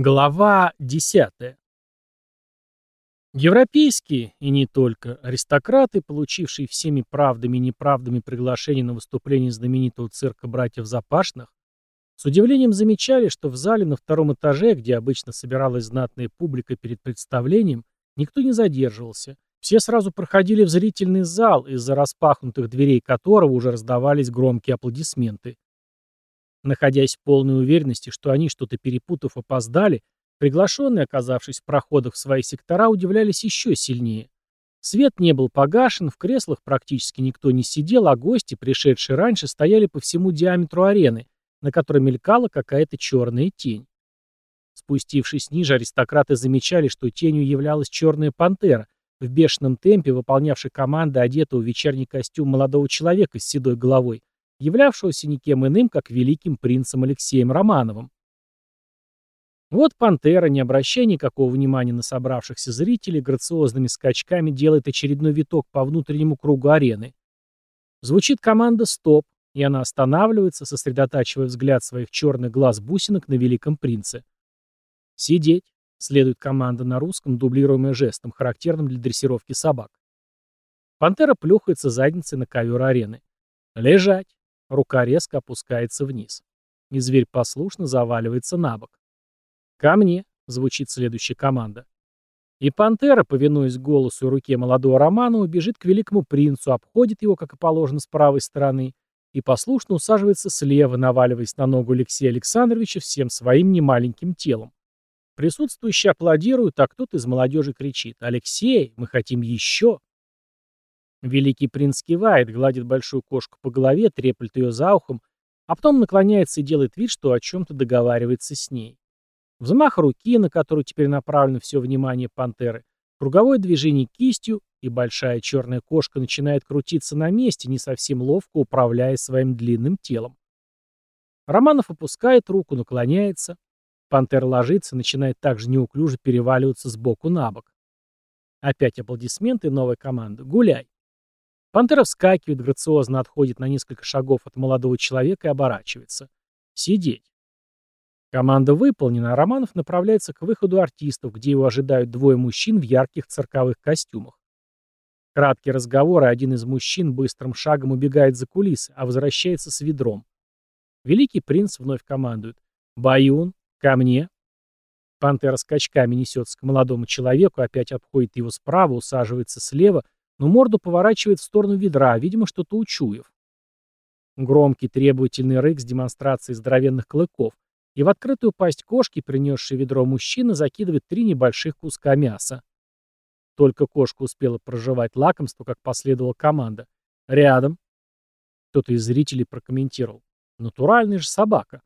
Глава 10. Европейские, и не только, аристократы, получившие всеми правдами и неправдами приглашение на выступление знаменитого цирка братьев Запашных, с удивлением замечали, что в зале на втором этаже, где обычно собиралась знатная публика перед представлением, никто не задерживался. Все сразу проходили в зрительный зал, из-за распахнутых дверей которого уже раздавались громкие аплодисменты. Находясь в полной уверенности, что они, что-то перепутав, опоздали, приглашенные, оказавшись в проходах в свои сектора, удивлялись еще сильнее. Свет не был погашен, в креслах практически никто не сидел, а гости, пришедшие раньше, стояли по всему диаметру арены, на которой мелькала какая-то черная тень. Спустившись ниже, аристократы замечали, что тенью являлась черная пантера, в бешеном темпе выполнявшая команды одетого в вечерний костюм молодого человека с седой головой, являвшегося никем иным, как великим принцем Алексеем Романовым. Вот пантера, не обращая никакого внимания на собравшихся зрителей, грациозными скачками делает очередной виток по внутреннему кругу арены. Звучит команда «Стоп», и она останавливается, сосредотачивая взгляд своих черных глаз бусинок на великом принце. «Сидеть», — следует команда на русском, дублируемая жестом, характерным для дрессировки собак. Пантера плюхается задницей на ковер арены. «Лежать», Рука резко опускается вниз. И зверь послушно заваливается на бок. «Ко мне!» — звучит следующая команда. И пантера, повинуясь голосу и руке молодого Романова, бежит к великому принцу, обходит его, как и положено, с правой стороны, и послушно усаживается слева, наваливаясь на ногу Алексея Александровича всем своим немаленьким телом. Присутствующие аплодируют, а кто-то из молодежи кричит «Алексей, мы хотим еще!» Великий принц кивает, гладит большую кошку по голове, треплет ее за ухом, а потом наклоняется и делает вид, что о чем-то договаривается с ней. Взмах руки, на которую теперь направлено все внимание пантеры, круговое движение кистью, и большая черная кошка начинает крутиться на месте, не совсем ловко управляя своим длинным телом. Романов опускает руку, наклоняется. Пантера ложится, начинает также неуклюже переваливаться с боку на бок. Опять аплодисменты новой команды. Гуляй. Пантера вскакивает, грациозно отходит на несколько шагов от молодого человека и оборачивается. Сидеть. Команда выполнена, а Романов направляется к выходу артистов, где его ожидают двое мужчин в ярких цирковых костюмах. Краткий разговор, и один из мужчин быстрым шагом убегает за кулисы, а возвращается с ведром. Великий принц вновь командует. «Баюн, ко мне!» Пантера скачками несется к молодому человеку, опять обходит его справа, усаживается слева — но морду поворачивает в сторону ведра, видимо, что-то учуяв. Громкий требовательный рык с демонстрацией здоровенных клыков, и в открытую пасть кошки, принесшей ведро мужчина, закидывает три небольших куска мяса. Только кошка успела проживать лакомство, как последовала команда. «Рядом». Кто-то из зрителей прокомментировал. «Натуральная же собака».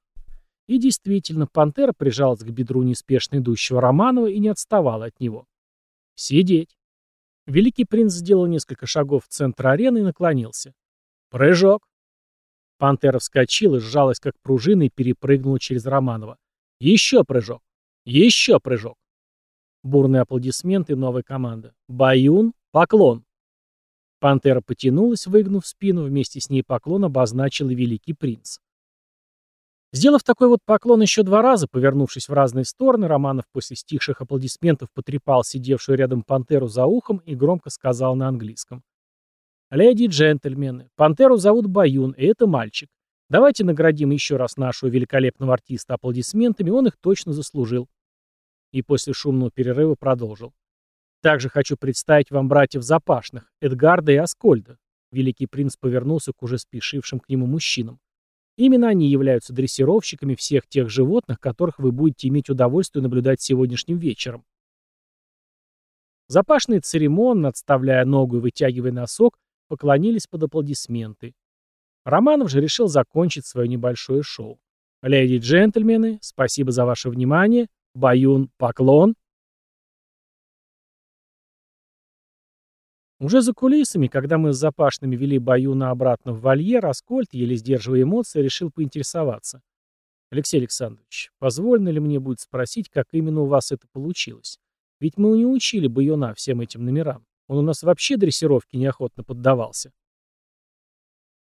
И действительно, пантера прижалась к бедру неспешно идущего Романова и не отставала от него. «Сидеть». Великий принц сделал несколько шагов в центр арены и наклонился. Прыжок. Пантера вскочила, сжалась как пружина и перепрыгнула через Романова. Еще прыжок. Еще прыжок. Бурные аплодисменты новой команды. Баюн, поклон. Пантера потянулась, выгнув спину, вместе с ней поклон обозначил великий принц. Сделав такой вот поклон еще два раза, повернувшись в разные стороны, Романов после стихших аплодисментов потрепал сидевшую рядом пантеру за ухом и громко сказал на английском. «Леди и джентльмены, пантеру зовут Баюн, и это мальчик. Давайте наградим еще раз нашего великолепного артиста аплодисментами, он их точно заслужил». И после шумного перерыва продолжил. «Также хочу представить вам братьев Запашных, Эдгарда и Аскольда». Великий принц повернулся к уже спешившим к нему мужчинам. Именно они являются дрессировщиками всех тех животных, которых вы будете иметь удовольствие наблюдать сегодняшним вечером. Запашные церемонно, отставляя ногу и вытягивая носок, поклонились под аплодисменты. Романов же решил закончить свое небольшое шоу. Леди и джентльмены, спасибо за ваше внимание. Баюн, поклон. Уже за кулисами, когда мы с Запашными вели Баюна обратно в вольер, Аскольд, еле сдерживая эмоции, решил поинтересоваться. «Алексей Александрович, позволено ли мне будет спросить, как именно у вас это получилось? Ведь мы не учили Баюна всем этим номерам. Он у нас вообще дрессировке неохотно поддавался».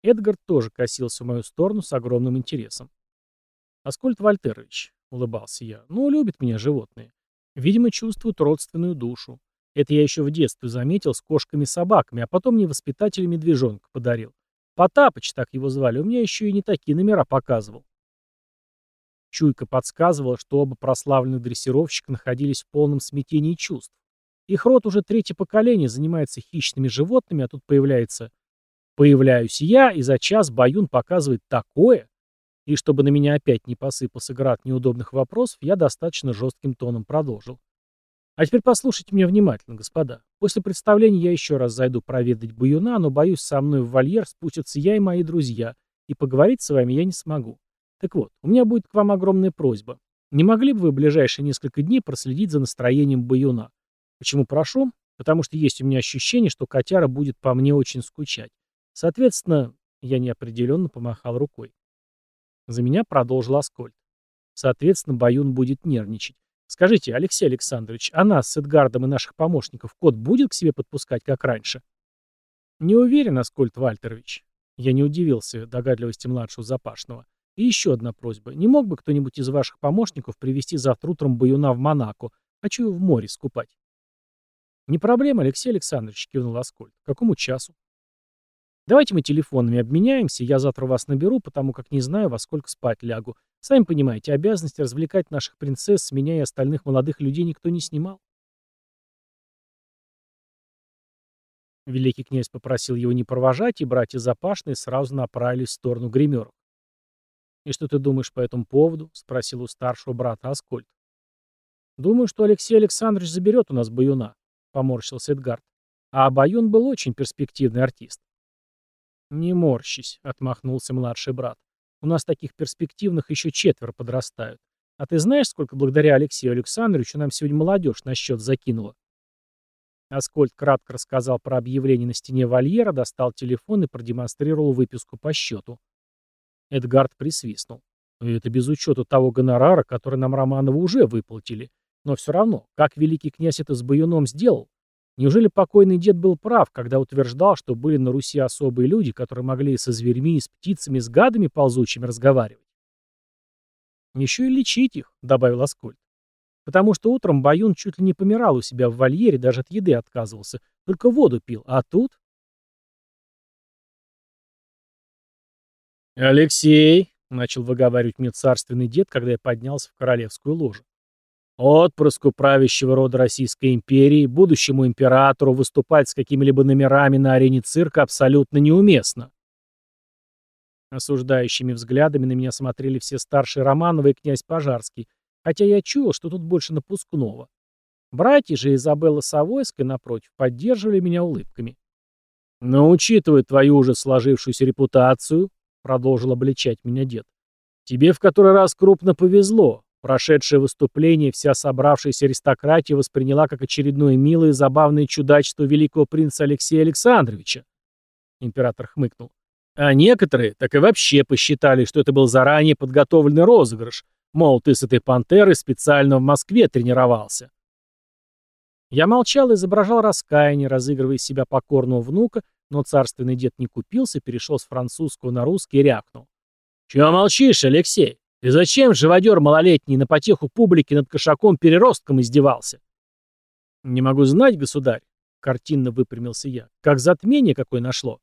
Эдгард тоже косился в мою сторону с огромным интересом. «Аскольд Вольтерович, — улыбался я. «Ну, любят меня животные. Видимо, чувствуют родственную душу. Это я еще в детстве заметил с кошками собаками, а потом мне воспитатель медвежонка подарил. Потапыч, так его звали, у меня еще и не такие номера показывал. Чуйка подсказывала, что оба прославленных дрессировщика находились в полном смятении чувств. Их род уже третье поколение занимается хищными животными, а тут появляется... Появляюсь я, и за час Баюн показывает такое. И чтобы на меня опять не посыпался град неудобных вопросов, я достаточно жестким тоном продолжил. А теперь послушайте меня внимательно, господа. После представления я еще раз зайду проведать Баюна, но, боюсь, со мной в вольер спустятся я и мои друзья, и поговорить с вами я не смогу. Так вот, у меня будет к вам огромная просьба. Не могли бы вы в ближайшие несколько дней проследить за настроением Баюна? Почему прошу? Потому что есть у меня ощущение, что котяра будет по мне очень скучать. Соответственно, я неопределенно помахал рукой. За меня продолжил Аскольд. Соответственно, Баюн будет нервничать. Скажите, Алексей Александрович, а нас с Эдгардом и наших помощников кот будет к себе подпускать, как раньше? Не уверен, Аскольд Вальтерович. Я не удивился догадливости младшего Запашного. И еще одна просьба. Не мог бы кто-нибудь из ваших помощников привести завтра утром баюна в Монако? Хочу его в море скупать. Не проблема, Алексей Александрович, кивнул Аскольд. К какому часу? Давайте мы телефонами обменяемся, я завтра вас наберу, потому как не знаю, во сколько спать лягу. Сами понимаете, обязанности развлекать наших принцесс с меня и остальных молодых людей никто не снимал. Великий князь попросил его не провожать, и братья Запашные сразу направились в сторону гримеров. «И что ты думаешь по этому поводу?» — спросил у старшего брата Аскольд. «Думаю, что Алексей Александрович заберет у нас Баюна», — поморщился Эдгард. «А Баюн был очень перспективный артист». «Не морщись», — отмахнулся младший брат. У нас таких перспективных еще четверо подрастают. А ты знаешь, сколько благодаря Алексею Александровичу нам сегодня молодежь на счет закинула?» Аскольд кратко рассказал про объявление на стене вольера, достал телефон и продемонстрировал выписку по счету. Эдгард присвистнул. «Это без учета того гонорара, который нам Романову уже выплатили. Но все равно, как великий князь это с Баюном сделал? Неужели покойный дед был прав, когда утверждал, что были на Руси особые люди, которые могли со зверьми, с птицами, с гадами ползучими разговаривать? Еще и лечить их, добавил Аскольд. Потому что утром Баюн чуть ли не помирал у себя в вольере, даже от еды отказывался, только воду пил, а тут... «Алексей!» — начал выговаривать мне царственный дед, когда я поднялся в королевскую ложу. Отпрыску правящего рода Российской империи, будущему императору выступать с какими-либо номерами на арене цирка абсолютно неуместно. Осуждающими взглядами на меня смотрели все старшие Романовы и князь Пожарский, хотя я чуял, что тут больше напускного. Братья же Изабелла Савойская, напротив, поддерживали меня улыбками. «Но учитывая твою уже сложившуюся репутацию», — продолжил обличать меня дед, — «тебе в который раз крупно повезло. Прошедшее выступление вся собравшаяся аристократия восприняла как очередное милое и забавное чудачество великого принца Алексея Александровича. Император хмыкнул. А некоторые так и вообще посчитали, что это был заранее подготовленный розыгрыш. Мол, ты с этой пантерой специально в Москве тренировался. Я молчал и изображал раскаяние, разыгрывая себя покорного внука, но царственный дед не купился, перешел с французского на русский и рявкнул. «Чего молчишь, Алексей? И зачем живодер малолетний на потеху публики над кошаком-переростком издевался? Не могу знать, государь, картинно выпрямился я. Как затмение какое нашло?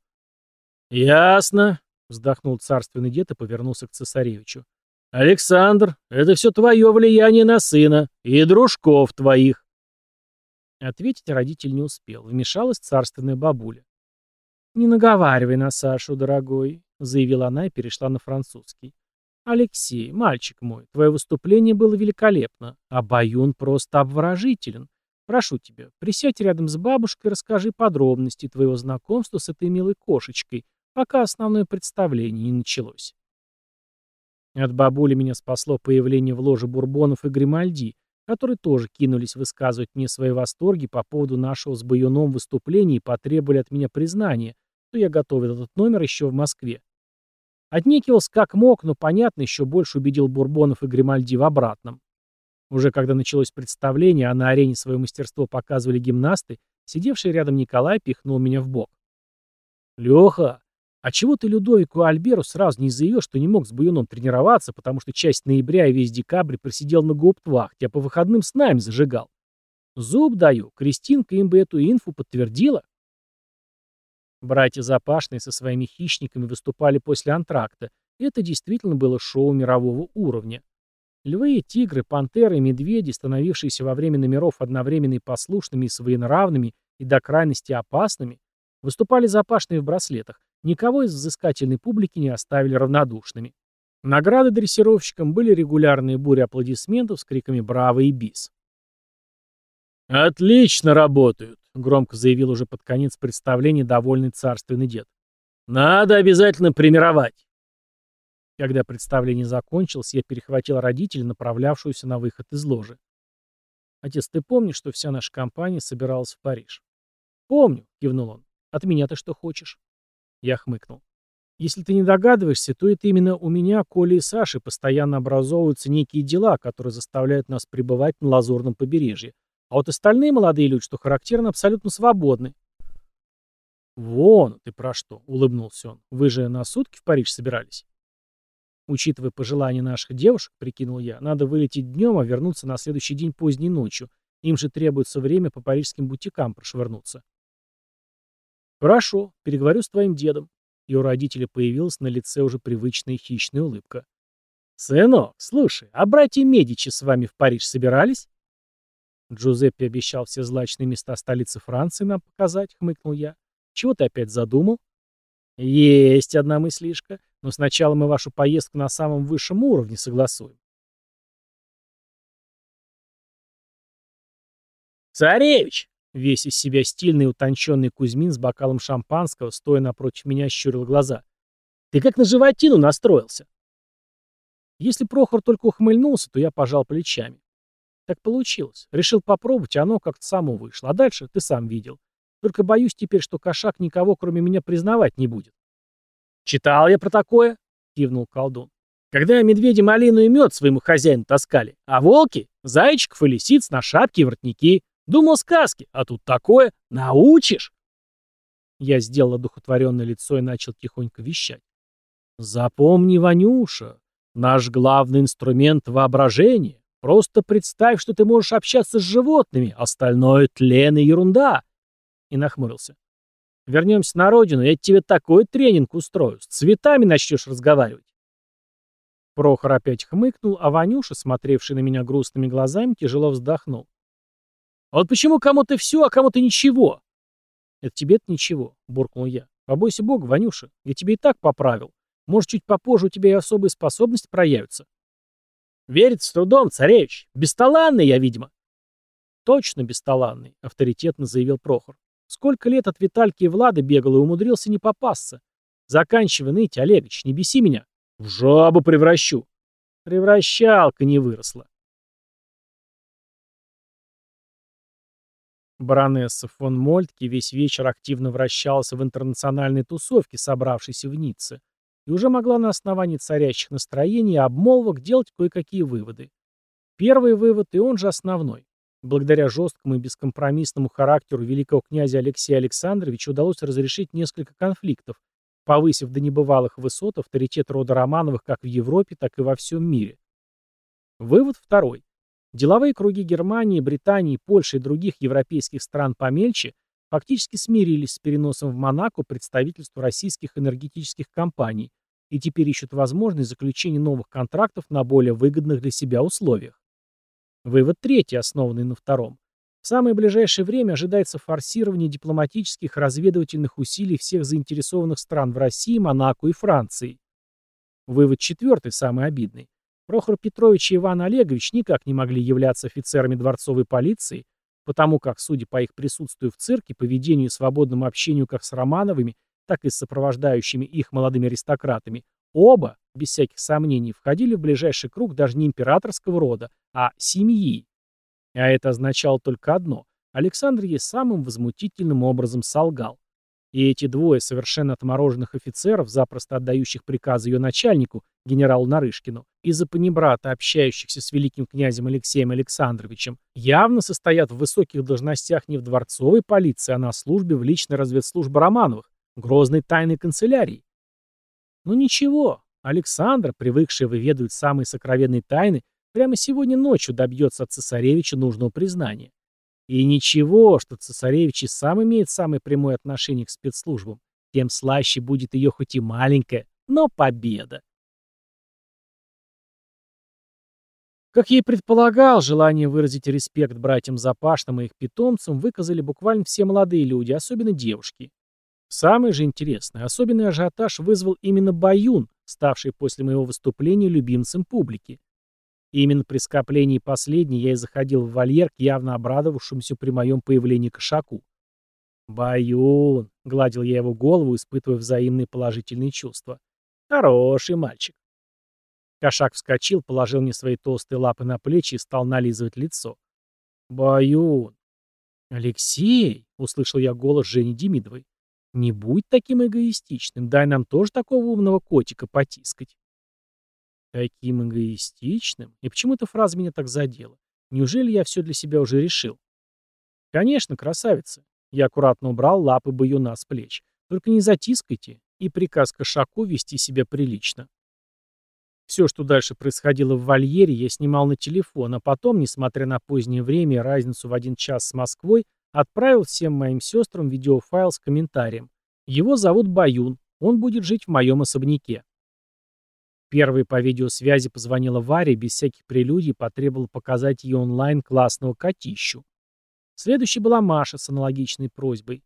Ясно, вздохнул царственный дед и повернулся к цесаревичу. Александр, это все твое влияние на сына и дружков твоих. Ответить родитель не успел. Вмешалась царственная бабуля. «Не наговаривай на Сашу, дорогой», — заявила она и перешла на французский. «Алексей, мальчик мой, твое выступление было великолепно, а Баюн просто обворожителен. Прошу тебя, присядь рядом с бабушкой и расскажи подробности твоего знакомства с этой милой кошечкой, пока основное представление не началось». От бабули меня спасло появление в ложе Бурбонов и Гримальди, которые тоже кинулись высказывать мне свои восторги по поводу нашего с Баюном выступления и потребовали от меня признания, что я готовил этот номер еще в Москве. Отнекивался как мог, но, понятно, еще больше убедил Бурбонов и Гримальди в обратном. Уже когда началось представление, а на арене свое мастерство показывали гимнасты, сидевший рядом Николай пихнул меня в бок. «Леха, А чего ты Людовику Альберу сразу не заявил, что не мог с Буюном тренироваться, потому что часть ноября и весь декабрь просидел на гауптвахте, а по выходным с нами зажигал? Зуб даю, Кристинка им бы эту инфу подтвердила. Братья Запашные со своими хищниками выступали после антракта, и это действительно было шоу мирового уровня. Львы, тигры, пантеры и медведи, становившиеся во время номеров одновременно и послушными, и своенравными, и до крайности опасными, выступали запашные в браслетах, никого из взыскательной публики не оставили равнодушными. Награды дрессировщикам были регулярные бури аплодисментов с криками «Браво!» и «Бис!». «Отлично работают!» — громко заявил уже под конец представления довольный царственный дед. «Надо обязательно примировать!» Когда представление закончилось, я перехватил родителей, направлявшуюся на выход из ложи. «Отец, ты помнишь, что вся наша компания собиралась в Париж?» «Помню», — кивнул он. «От меня ты что хочешь?» Я хмыкнул. Если ты не догадываешься, то это именно у меня, Коли и Саши постоянно образовываются некие дела, которые заставляют нас пребывать на Лазурном побережье. А вот остальные молодые люди, что характерно, абсолютно свободны. «Вон, ты про что?» — улыбнулся он. «Вы же на сутки в Париж собирались?» Учитывая пожелания наших девушек, прикинул я, надо вылететь днем, а вернуться на следующий день поздней ночью. Им же требуется время по парижским бутикам прошвырнуться. «Хорошо, переговорю с твоим дедом». И у родителя появилась на лице уже привычная хищная улыбка. «Сынок, слушай, а братья Медичи с вами в Париж собирались?» Джузеппе обещал все злачные места столицы Франции нам показать, хмыкнул я. «Чего ты опять задумал?» «Есть одна мыслишка, но сначала мы вашу поездку на самом высшем уровне согласуем». «Царевич!» Весь из себя стильный утонченный Кузьмин с бокалом шампанского, стоя напротив меня, щурил глаза. «Ты как на животину настроился!» Если Прохор только ухмыльнулся, то я пожал плечами. Так получилось. Решил попробовать, оно как-то само вышло. А дальше ты сам видел. Только боюсь теперь, что кошак никого, кроме меня, признавать не будет. «Читал я про такое?» — кивнул колдун. «Когда медведи малину и мед своему хозяину таскали, а волки — зайчиков и лисиц на шапки и воротники. Думал сказки, а тут такое. Научишь?» Я сделал одухотворенное лицо и начал тихонько вещать. «Запомни, Ванюша, наш главный инструмент — воображение. Просто представь, что ты можешь общаться с животными, остальное — тлен и ерунда!» И нахмурился. «Вернемся на родину, я тебе такой тренинг устрою. С цветами начнешь разговаривать». Прохор опять хмыкнул, а Ванюша, смотревший на меня грустными глазами, тяжело вздохнул. А вот почему кому-то все, а кому-то ничего? Это тебе-то ничего, буркнул я. Побойся бога, Ванюша, я тебе и так поправил. Может, чуть попозже у тебя и особые способности проявятся. Верит с трудом, царевич. Бесталанный я, видимо. Точно бесталанный, авторитетно заявил Прохор. Сколько лет от Витальки и Влада бегал и умудрился не попасться. Заканчивай ныть, Олегович, не беси меня. В жабу превращу. Превращалка не выросла. Баронесса фон Мольтке весь вечер активно вращалась в интернациональной тусовке, собравшейся в Ницце, и уже могла на основании царящих настроений и обмолвок делать кое-какие выводы. Первый вывод, и он же основной. Благодаря жесткому и бескомпромиссному характеру великого князя Алексея Александровича удалось разрешить несколько конфликтов, повысив до небывалых высот авторитет рода Романовых как в Европе, так и во всем мире. Вывод второй. Деловые круги Германии, Британии, Польши и других европейских стран помельче фактически смирились с переносом в Монако представительства российских энергетических компаний и теперь ищут возможность заключения новых контрактов на более выгодных для себя условиях. Вывод третий, основанный на втором. В самое ближайшее время ожидается форсирование дипломатических разведывательных усилий всех заинтересованных стран в России, Монако и Франции. Вывод четвертый, самый обидный. Прохор Петрович и Иван Олегович никак не могли являться офицерами дворцовой полиции, потому как, судя по их присутствию в цирке, поведению и свободному общению как с Романовыми, так и с сопровождающими их молодыми аристократами, оба, без всяких сомнений, входили в ближайший круг даже не императорского рода, а семьи. А это означало только одно – Александр ей самым возмутительным образом солгал. И эти двое совершенно отмороженных офицеров, запросто отдающих приказы ее начальнику, генералу Нарышкину, из-за панибрата, общающихся с великим князем Алексеем Александровичем, явно состоят в высоких должностях не в дворцовой полиции, а на службе в личной разведслужбе Романовых, грозной тайной канцелярии. Ну ничего, Александр, привыкший выведывать самые сокровенные тайны, прямо сегодня ночью добьется от цесаревича нужного признания. И ничего, что цесаревич и сам имеет самое прямое отношение к спецслужбам, тем слаще будет ее хоть и маленькая, но победа. Как и предполагал, желание выразить респект братьям Запашным и их питомцам выказали буквально все молодые люди, особенно девушки. Самое же интересное, особенный ажиотаж вызвал именно Баюн, ставший после моего выступления любимцем публики. Именно при скоплении последней я и заходил в вольер к явно обрадовавшемуся при моем появлении кошаку. «Баюн!» — гладил я его голову, испытывая взаимные положительные чувства. «Хороший мальчик!» Кошак вскочил, положил мне свои толстые лапы на плечи и стал нализывать лицо. «Баюн!» «Алексей!» — услышал я голос Жени Демидовой. «Не будь таким эгоистичным, дай нам тоже такого умного котика потискать». Таким эгоистичным? И почему эта фраза меня так задела? Неужели я все для себя уже решил? Конечно, красавица. Я аккуратно убрал лапы баюна с плеч. Только не затискайте. И приказ кошаку вести себя прилично. Все, что дальше происходило в вольере, я снимал на телефон, а потом, несмотря на позднее время и разницу в один час с Москвой, отправил всем моим сестрам видеофайл с комментарием. Его зовут Баюн, он будет жить в моем особняке. Первой по видеосвязи позвонила Варя без всяких прелюдий потребовала показать ее онлайн классного котищу. Следующей была Маша с аналогичной просьбой.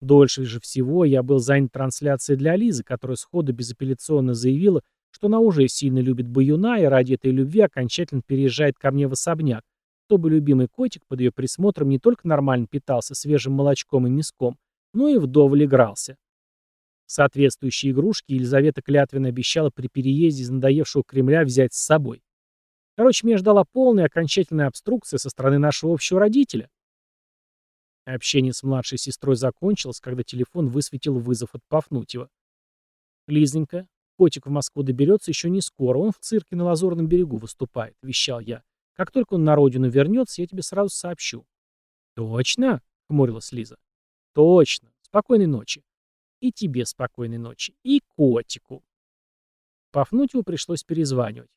Дольше же всего я был занят трансляцией для Лизы, которая сходу безапелляционно заявила, что она уже сильно любит Баюна и ради этой любви окончательно переезжает ко мне в особняк, чтобы любимый котик под ее присмотром не только нормально питался свежим молочком и мяском, но и вдоволь игрался. Соответствующие игрушки Елизавета клятвенно обещала при переезде из надоевшего Кремля взять с собой. Короче, меня ждала полная окончательная обструкция со стороны нашего общего родителя. Общение с младшей сестрой закончилось, когда телефон высветил вызов от Пафнутьева. «Лизонька, котик в Москву доберется еще не скоро, он в цирке на Лазурном берегу выступает», — вещал я. «Как только он на родину вернется, я тебе сразу сообщу». «Точно?» — хмурилась Лиза. «Точно. Спокойной ночи». И тебе спокойной ночи. И котику. Пафнутьеву пришлось перезванивать.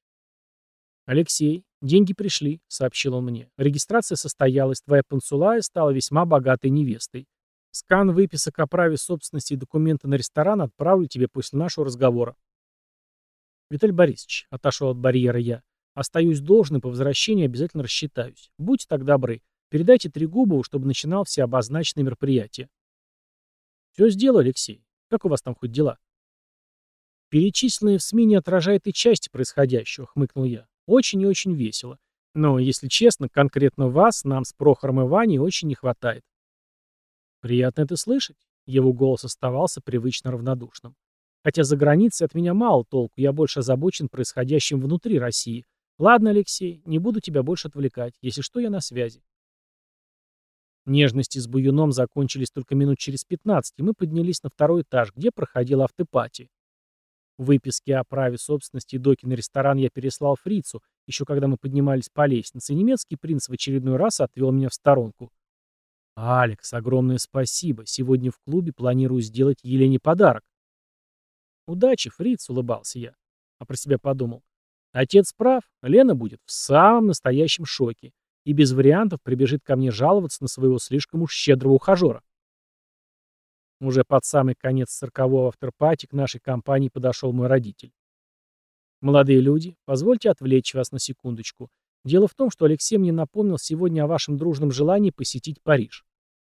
«Алексей, деньги пришли», — сообщил он мне. «Регистрация состоялась, твоя пансулая стала весьма богатой невестой. Скан выписок о праве собственности и документы на ресторан отправлю тебе после нашего разговора». «Виталий Борисович», — отошел от барьера я, — «остаюсь должным, по возвращении обязательно рассчитаюсь. Будьте так добры, передайте Трегубову, чтобы начинал все обозначенные мероприятия». Все сделал, Алексей. Как у вас там хоть дела? Перечисленные в СМИ не отражает и части происходящего, хмыкнул я. Очень и очень весело. Но, если честно, конкретно вас нам с Прохором и Ваней очень не хватает. Приятно это слышать. Его голос оставался привычно равнодушным. Хотя за границей от меня мало толку, я больше озабочен происходящим внутри России. Ладно, Алексей, не буду тебя больше отвлекать. Если что, я на связи. Нежности с Буюном закончились только минут через 15, и мы поднялись на второй этаж, где проходила автопати. Выписки о праве собственности доки на ресторан я переслал фрицу, еще когда мы поднимались по лестнице, немецкий принц в очередной раз отвел меня в сторонку. «Алекс, огромное спасибо. Сегодня в клубе планирую сделать Елене подарок». «Удачи, фриц», — улыбался я. А про себя подумал. Отец прав, Лена будет в самом настоящем шоке и без вариантов прибежит ко мне жаловаться на своего слишком уж щедрого ухажера. Уже под самый конец циркового авторпати к нашей компании подошел мой родитель. «Молодые люди, позвольте отвлечь вас на секундочку. Дело в том, что Алексей мне напомнил сегодня о вашем дружном желании посетить Париж.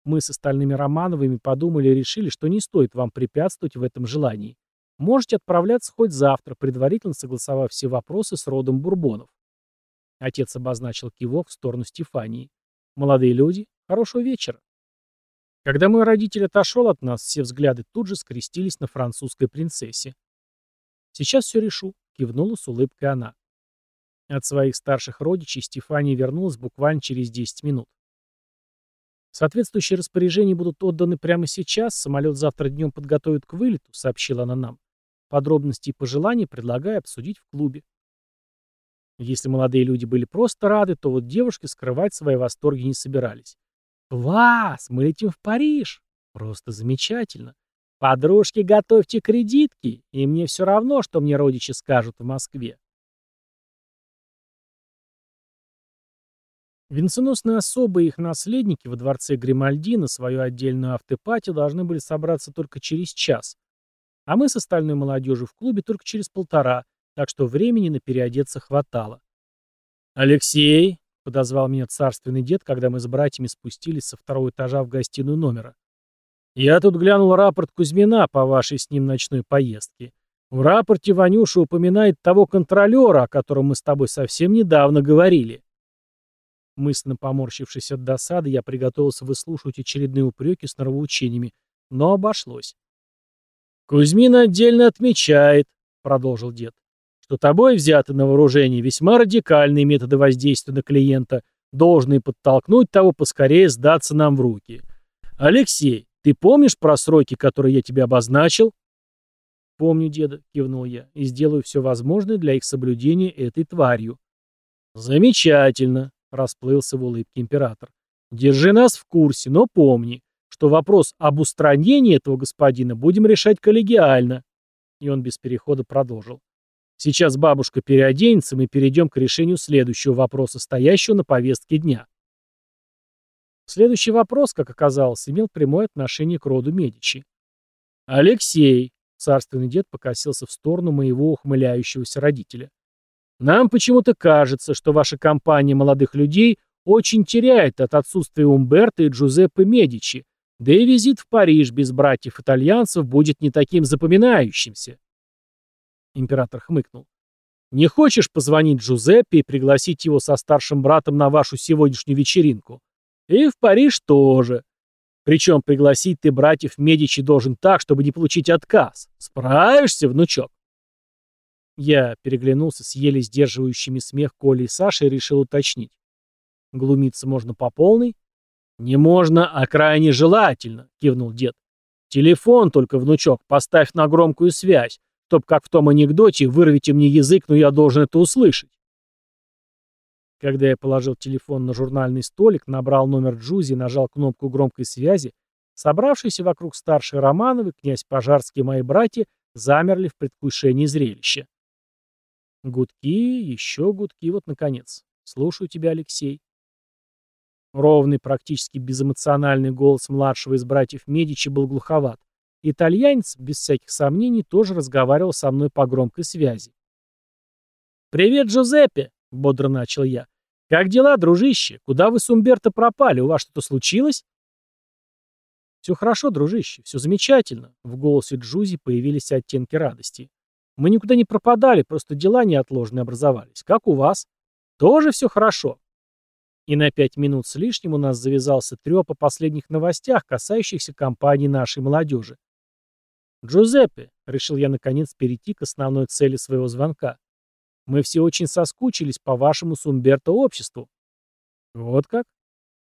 Мы с остальными Романовыми подумали и решили, что не стоит вам препятствовать в этом желании. Можете отправляться хоть завтра, предварительно согласовав все вопросы с родом Бурбонов. Отец обозначил кивок в сторону Стефании. «Молодые люди, хорошего вечера». Когда мой родитель отошел от нас, все взгляды тут же скрестились на французской принцессе. «Сейчас все решу», — кивнула с улыбкой она. От своих старших родичей Стефания вернулась буквально через 10 минут. «Соответствующие распоряжения будут отданы прямо сейчас, самолет завтра днем подготовят к вылету», — сообщила она нам. «Подробности и пожелания предлагаю обсудить в клубе». Если молодые люди были просто рады, то вот девушки скрывать свои восторги не собирались. «Класс! Мы летим в Париж! Просто замечательно! Подружки, готовьте кредитки, и мне все равно, что мне родичи скажут в Москве. Венценосные особы и их наследники во дворце Гримальди на свою отдельную автопати должны были собраться только через час, а мы с остальной молодежью в клубе только через полтора, так что времени на переодеться хватало. «Алексей!» — подозвал меня царственный дед, когда мы с братьями спустились со второго этажа в гостиную номера. «Я тут глянул рапорт Кузьмина по вашей с ним ночной поездке. В рапорте Ванюша упоминает того контролера, о котором мы с тобой совсем недавно говорили». Мысленно поморщившись от досады, я приготовился выслушивать очередные упреки с нравоучениями, но обошлось. «Кузьмин отдельно отмечает», — продолжил дед, «что тобой взяты на вооружение весьма радикальные методы воздействия на клиента, должны подтолкнуть того поскорее сдаться нам в руки. Алексей, ты помнишь про сроки, которые я тебе обозначил?» «Помню, деда», — кивнул я, — «и сделаю все возможное для их соблюдения этой тварью». «Замечательно», — расплылся в улыбке император. «Держи нас в курсе, но помни, что вопрос об устранении этого господина будем решать коллегиально. И он без перехода продолжил. Сейчас бабушка переоденется, мы перейдем к решению следующего вопроса, стоящего на повестке дня. Следующий вопрос, как оказалось, имел прямое отношение к роду Медичи. «Алексей», — царственный дед покосился в сторону моего ухмыляющегося родителя, «нам почему-то кажется, что ваша компания молодых людей очень теряет от отсутствия Умберто и Джузеппе Медичи, да и визит в Париж без братьев-итальянцев будет не таким запоминающимся. Император хмыкнул. Не хочешь позвонить Джузеппе и пригласить его со старшим братом на вашу сегодняшнюю вечеринку? И в Париж тоже. Причем пригласить ты братьев Медичи должен так, чтобы не получить отказ. Справишься, внучок? Я переглянулся с еле сдерживающими смех Коли и Сашей и решил уточнить. Глумиться можно по полной, «Не можно, а крайне желательно», — кивнул дед. «Телефон только, внучок, поставь на громкую связь, чтоб, как в том анекдоте, вырвите мне язык, но я должен это услышать». Когда я положил телефон на журнальный столик, набрал номер Джузи и нажал кнопку громкой связи, собравшиеся вокруг старшей Романовы, князь Пожарский и мои братья замерли в предвкушении зрелища. Гудки, еще гудки, вот наконец. Слушаю тебя, Алексей. Ровный, практически безэмоциональный голос младшего из братьев Медичи был глуховат. Итальянец, без всяких сомнений, тоже разговаривал со мной по громкой связи. «Привет, Джузеппе!» — бодро начал я. «Как дела, дружище? Куда вы с Умберто пропали? У вас что-то случилось?» «Все хорошо, дружище, все замечательно», — в голосе Джузи появились оттенки радости. «Мы никуда не пропадали, просто дела неотложные образовались. Как у вас?» «Тоже все хорошо. И на пять минут с лишним у нас завязался трёп о последних новостях, касающихся компании нашей молодежи. «Джузеппе», — решил я наконец перейти к основной цели своего звонка, — «мы все очень соскучились по вашему с Умберто обществу». «Вот как?»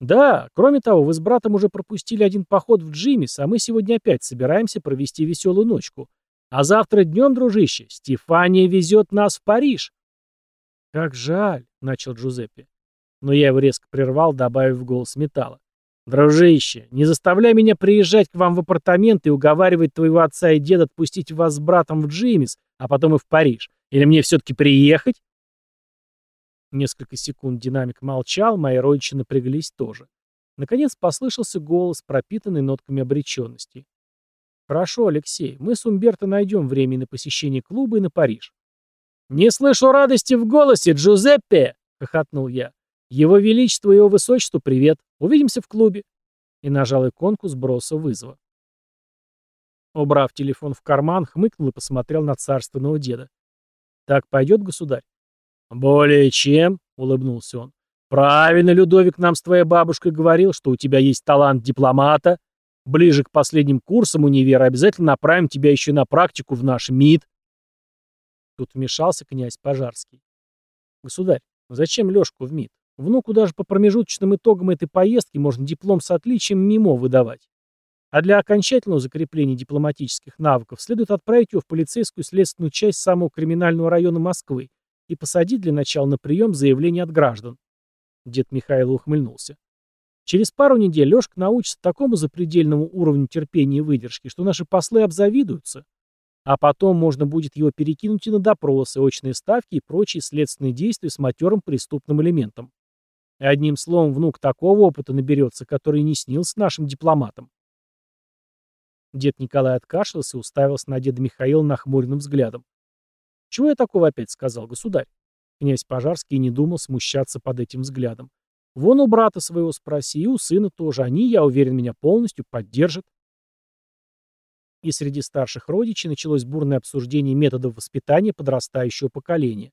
«Да, кроме того, вы с братом уже пропустили один поход в Джимис, а мы сегодня опять собираемся провести веселую ночку. А завтра днем, дружище, Стефания везет нас в Париж». «Как жаль», — начал Джузеппе. Но я его резко прервал, добавив голос металла. «Дружище, не заставляй меня приезжать к вам в апартаменты и уговаривать твоего отца и деда отпустить вас с братом в Джимис, а потом и в Париж. Или мне все-таки приехать?» Несколько секунд динамик молчал, мои родичи напряглись тоже. Наконец послышался голос, пропитанный нотками обреченности. «Хорошо, Алексей, мы с Умберто найдем время на посещение клуба и на Париж». «Не слышу радости в голосе, Джузеппе!» — хохотнул я. «Его Величество и Его Высочеству привет. Увидимся в клубе». И нажал иконку сброса вызова. Убрав телефон в карман, хмыкнул и посмотрел на царственного деда. «Так пойдет, государь?» «Более чем», — улыбнулся он. «Правильно, Людовик, нам с твоей бабушкой говорил, что у тебя есть талант дипломата. Ближе к последним курсам универа обязательно направим тебя еще на практику в наш МИД». Тут вмешался князь Пожарский. «Государь, зачем Лешку в МИД? Внуку даже по промежуточным итогам этой поездки можно диплом с отличием мимо выдавать. А для окончательного закрепления дипломатических навыков следует отправить его в полицейскую следственную часть самого криминального района Москвы и посадить для начала на прием заявление от граждан. Дед Михаил ухмыльнулся. Через пару недель Лёшка научится такому запредельному уровню терпения и выдержки, что наши послы обзавидуются. А потом можно будет его перекинуть и на допросы, очные ставки и прочие следственные действия с матерым преступным элементом. И одним словом, внук такого опыта наберется, который не снился нашим дипломатам. Дед Николай откашлялся и уставился на деда Михаила нахмуренным взглядом. «Чего я такого опять сказал, государь?» Князь Пожарский не думал смущаться под этим взглядом. «Вон у брата своего спроси, и у сына тоже. Они, я уверен, меня полностью поддержат». И среди старших родичей началось бурное обсуждение методов воспитания подрастающего поколения.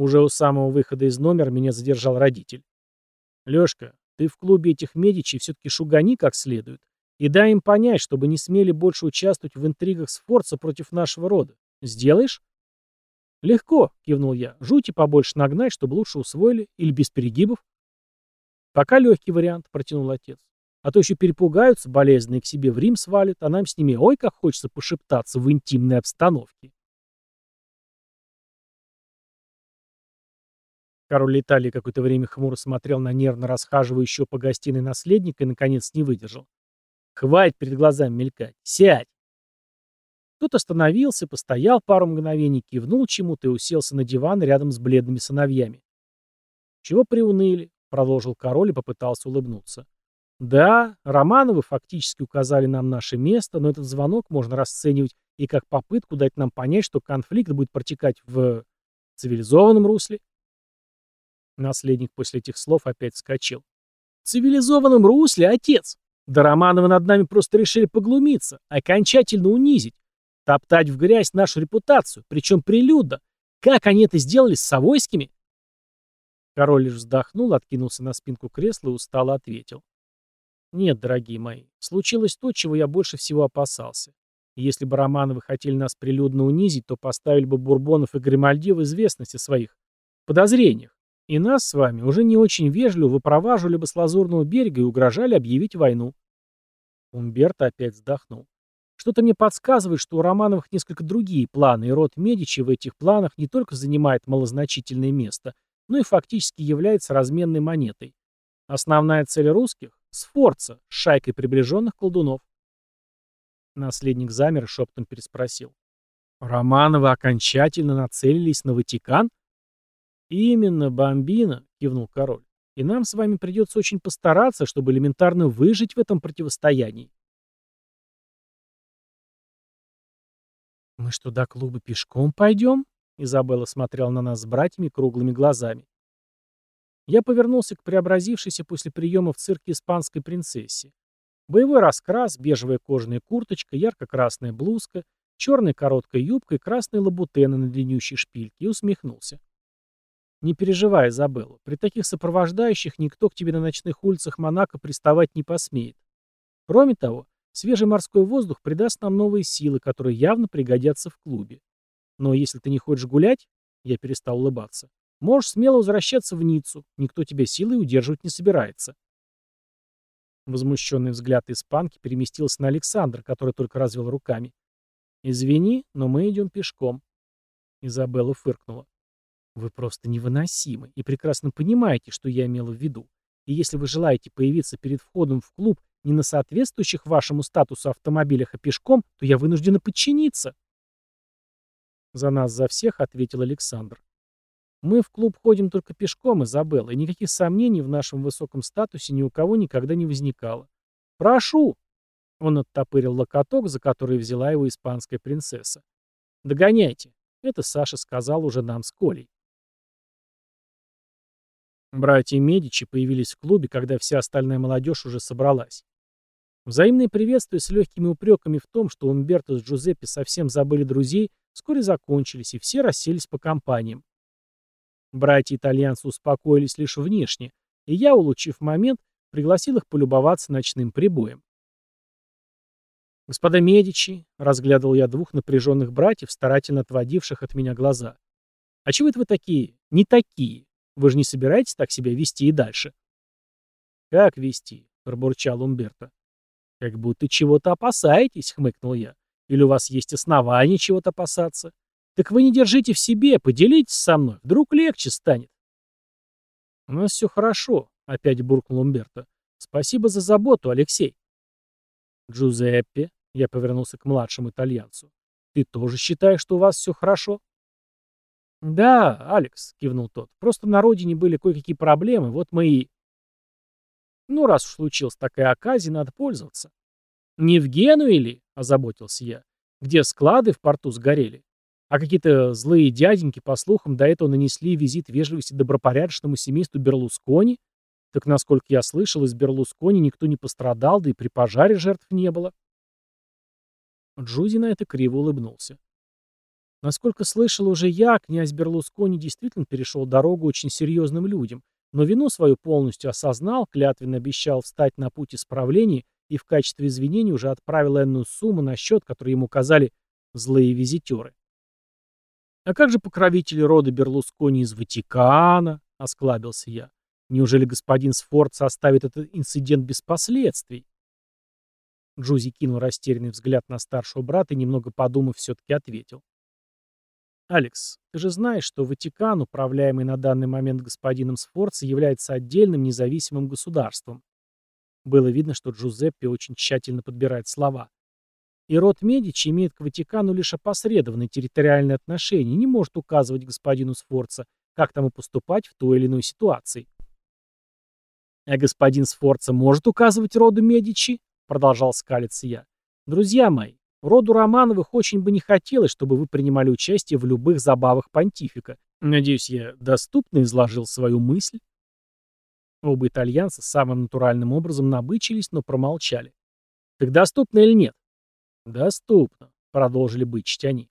Уже у самого выхода из номера меня задержал родитель. «Лёшка, ты в клубе этих Медичи все-таки шугани как следует. И дай им понять, чтобы не смели больше участвовать в интригах с Форца против нашего рода. Сделаешь? Легко, кивнул я. Жути побольше нагнать, чтобы лучше усвоили, или без перегибов. Пока легкий вариант, протянул отец. А то еще перепугаются, болезненные к себе в Рим свалят, а нам с ними ой как хочется пошептаться в интимной обстановке. Король Италии какое-то время хмуро смотрел на нервно расхаживающего по гостиной наследника и, наконец, не выдержал. Хватит перед глазами мелькать. Сядь!» Тот остановился, постоял пару мгновений, кивнул чему-то и уселся на диван рядом с бледными сыновьями. «Чего приуныли?» — продолжил король и попытался улыбнуться. «Да, Романовы фактически указали нам наше место, но этот звонок можно расценивать и как попытку дать нам понять, что конфликт будет протекать в цивилизованном русле». Наследник после этих слов опять вскочил. «В цивилизованном русле, отец!» Да Романовы над нами просто решили поглумиться, окончательно унизить, топтать в грязь нашу репутацию, причем прилюдно. Как они это сделали с Савойскими? Король лишь вздохнул, откинулся на спинку кресла и устало ответил. Нет, дорогие мои, случилось то, чего я больше всего опасался. если бы Романовы хотели нас прилюдно унизить, то поставили бы Бурбонов и Гримальди в известность о своих подозрениях. И нас с вами уже не очень вежливо выпроваживали бы с Лазурного берега и угрожали объявить войну. Умберто опять вздохнул. Что-то мне подсказывает, что у Романовых несколько другие планы, и род Медичи в этих планах не только занимает малозначительное место, но и фактически является разменной монетой. Основная цель русских — Сфорца, с шайкой приближенных колдунов. Наследник замер и шептом переспросил. Романовы окончательно нацелились на Ватикан? Именно, Бомбина, кивнул король. И нам с вами придется очень постараться, чтобы элементарно выжить в этом противостоянии. «Мы что, до клуба пешком пойдем?» Изабелла смотрела на нас с братьями круглыми глазами. Я повернулся к преобразившейся после приема в цирке испанской принцессе. Боевой раскрас, бежевая кожаная курточка, ярко-красная блузка, черная короткая юбка и красные лабутены на длиннющей шпильке, и усмехнулся. Не переживай, Изабелла. При таких сопровождающих никто к тебе на ночных улицах Монако приставать не посмеет. Кроме того, свежий морской воздух придаст нам новые силы, которые явно пригодятся в клубе. Но если ты не хочешь гулять, я перестал улыбаться, можешь смело возвращаться в Ниццу, никто тебя силой удерживать не собирается. Возмущенный взгляд испанки переместился на Александра, который только развел руками. «Извини, но мы идем пешком». Изабелла фыркнула. Вы просто невыносимы и прекрасно понимаете, что я имела в виду. И если вы желаете появиться перед входом в клуб не на соответствующих вашему статусу автомобилях, а пешком, то я вынуждена подчиниться. За нас, за всех, ответил Александр. Мы в клуб ходим только пешком, Изабелла, и никаких сомнений в нашем высоком статусе ни у кого никогда не возникало. Прошу! Он оттопырил локоток, за который взяла его испанская принцесса. Догоняйте. Это Саша сказал уже нам с Колей. Братья Медичи появились в клубе, когда вся остальная молодежь уже собралась. Взаимные приветствия с легкими упреками в том, что Умберто с Джузеппе совсем забыли друзей, вскоре закончились, и все расселись по компаниям. Братья-итальянцы успокоились лишь внешне, и я, улучив момент, пригласил их полюбоваться ночным прибоем. «Господа Медичи», — разглядывал я двух напряженных братьев, старательно отводивших от меня глаза, — «а чего это вы такие, не такие? Вы же не собираетесь так себя вести и дальше?» «Как вести?» — пробурчал Умберто. «Как будто чего-то опасаетесь», — хмыкнул я. «Или у вас есть основания чего-то опасаться? Так вы не держите в себе, поделитесь со мной, вдруг легче станет». «У нас все хорошо», — опять буркнул Умберто. Спасибо за заботу, Алексей. Джузеппе, я повернулся к младшему итальянцу. Ты тоже считаешь, что у вас все хорошо? Да, Алекс, кивнул тот. Просто на родине были кое-какие проблемы, вот мы и... Ну, раз уж случилась такая оказия, надо пользоваться. Не в Генуе ли, озаботился я, где склады в порту сгорели? А какие-то злые дяденьки, по слухам, до этого нанесли визит вежливости добропорядочному семейству Берлускони? Так, насколько я слышал, из Берлускони никто не пострадал, да и при пожаре жертв не было. Джузи на это криво улыбнулся. Насколько слышал уже я, князь Берлускони действительно перешел дорогу очень серьезным людям, но вину свою полностью осознал, клятвенно обещал встать на путь исправления и в качестве извинений уже отправил энную сумму на счет, который ему указали злые визитеры. «А как же покровители рода Берлускони из Ватикана?» — осклабился я. «Неужели господин Сфорца оставит этот инцидент без последствий?» Джузи кинул растерянный взгляд на старшего брата и, немного подумав, все-таки ответил. «Алекс, ты же знаешь, что Ватикан, управляемый на данный момент господином Сфорца, является отдельным независимым государством. Было видно, что Джузеппе очень тщательно подбирает слова. И род Медичи имеет к Ватикану лишь опосредованные территориальные отношения не может указывать господину Сфорца, как тому поступать в той или иной ситуации. «А господин Сфорца может указывать роду Медичи?» — продолжал скалиться я. «Друзья мои, роду Романовых очень бы не хотелось, чтобы вы принимали участие в любых забавах понтифика. Надеюсь, я доступно изложил свою мысль?» Оба итальянца самым натуральным образом набычились, но промолчали. «Так доступно или нет?» «Доступно», — продолжили бычить они.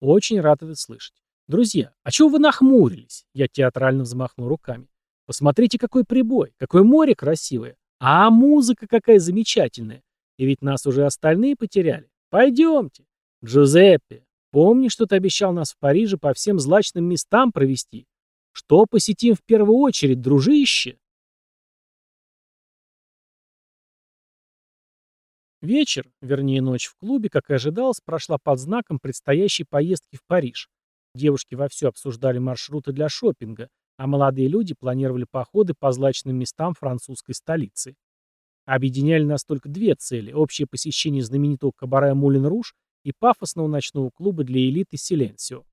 «Очень рад это слышать. Друзья, а чего вы нахмурились?» Я театрально взмахнул руками. «Посмотрите, какой прибой, какое море красивое. А музыка какая замечательная. И ведь нас уже остальные потеряли. Пойдемте. Джузеппе, помни, что ты обещал нас в Париже по всем злачным местам провести. Что посетим в первую очередь, дружище?» Вечер, вернее ночь в клубе, как и ожидалось, прошла под знаком предстоящей поездки в Париж. Девушки вовсю обсуждали маршруты для шопинга, а молодые люди планировали походы по злачным местам французской столицы. Объединяли нас только две цели – общее посещение знаменитого кабаре Мулин Руж и пафосного ночного клуба для элиты Силенсио.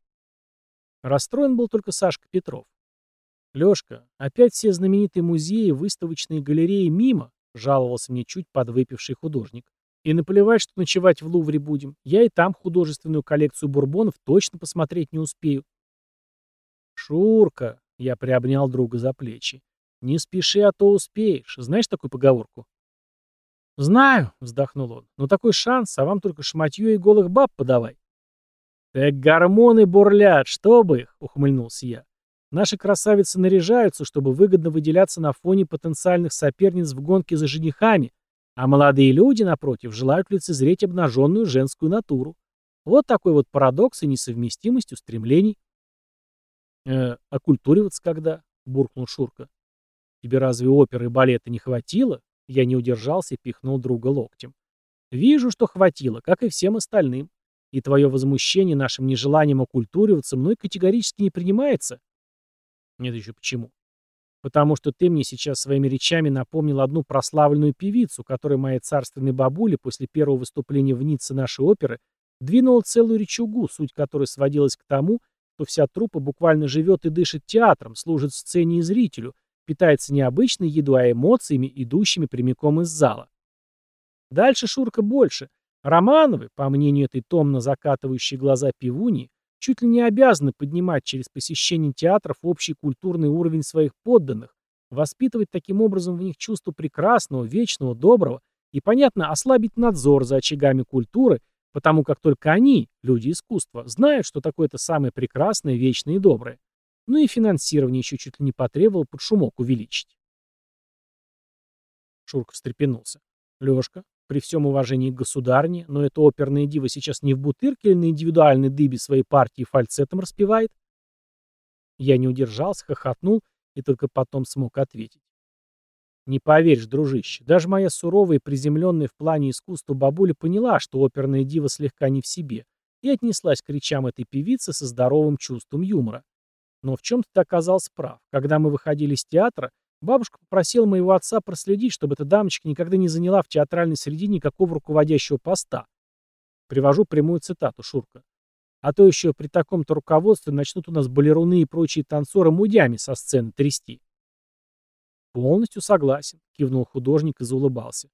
Расстроен был только Сашка Петров. «Лёшка, опять все знаменитые музеи, выставочные галереи мимо», – жаловался мне чуть подвыпивший художник. И наплевать, что ночевать в Лувре будем. Я и там художественную коллекцию бурбонов точно посмотреть не успею. Шурка, я приобнял друга за плечи. Не спеши, а то успеешь. Знаешь такую поговорку? Знаю, вздохнул он. Но такой шанс, а вам только шматье и голых баб подавай. Так гормоны бурлят, что бы их, ухмыльнулся я. Наши красавицы наряжаются, чтобы выгодно выделяться на фоне потенциальных соперниц в гонке за женихами, а молодые люди, напротив, желают лицезреть обнаженную женскую натуру. Вот такой вот парадокс и несовместимость устремлений. «Э, оккультуриваться когда?» — буркнул Шурка. «Тебе разве оперы и балета не хватило?» Я не удержался и пихнул друга локтем. «Вижу, что хватило, как и всем остальным. И твое возмущение нашим нежеланием оккультуриваться мной категорически не принимается». «Нет еще почему?» Потому что ты мне сейчас своими речами напомнил одну прославленную певицу, которая моей царственной бабуле после первого выступления в Ницце нашей оперы двинула целую речугу, суть которой сводилась к тому, что вся труппа буквально живет и дышит театром, служит сцене и зрителю, питается не обычной едой, а эмоциями, идущими прямиком из зала. Дальше Шурка больше. Романовы, по мнению этой томно закатывающей глаза пивуни, чуть ли не обязаны поднимать через посещение театров общий культурный уровень своих подданных, воспитывать таким образом в них чувство прекрасного, вечного, доброго и, понятно, ослабить надзор за очагами культуры, потому как только они, люди искусства, знают, что такое это самое прекрасное, вечное и доброе. Ну и финансирование еще чуть ли не потребовало под шумок увеличить. Шурка встрепенулся. Лешка, при всем уважении к государне, но эта оперная дива сейчас не в бутырке или на индивидуальной дыбе своей партии фальцетом распевает? Я не удержался, хохотнул и только потом смог ответить. Не поверишь, дружище, даже моя суровая и приземленная в плане искусства бабуля поняла, что оперная дива слегка не в себе, и отнеслась к речам этой певицы со здоровым чувством юмора. Но в чем-то ты оказался прав. Когда мы выходили из театра, Бабушка попросила моего отца проследить, чтобы эта дамочка никогда не заняла в театральной среде никакого руководящего поста. Привожу прямую цитату Шурка. А то еще при таком-то руководстве начнут у нас балеруны и прочие танцоры мудями со сцены трясти. Полностью согласен, кивнул художник и заулыбался.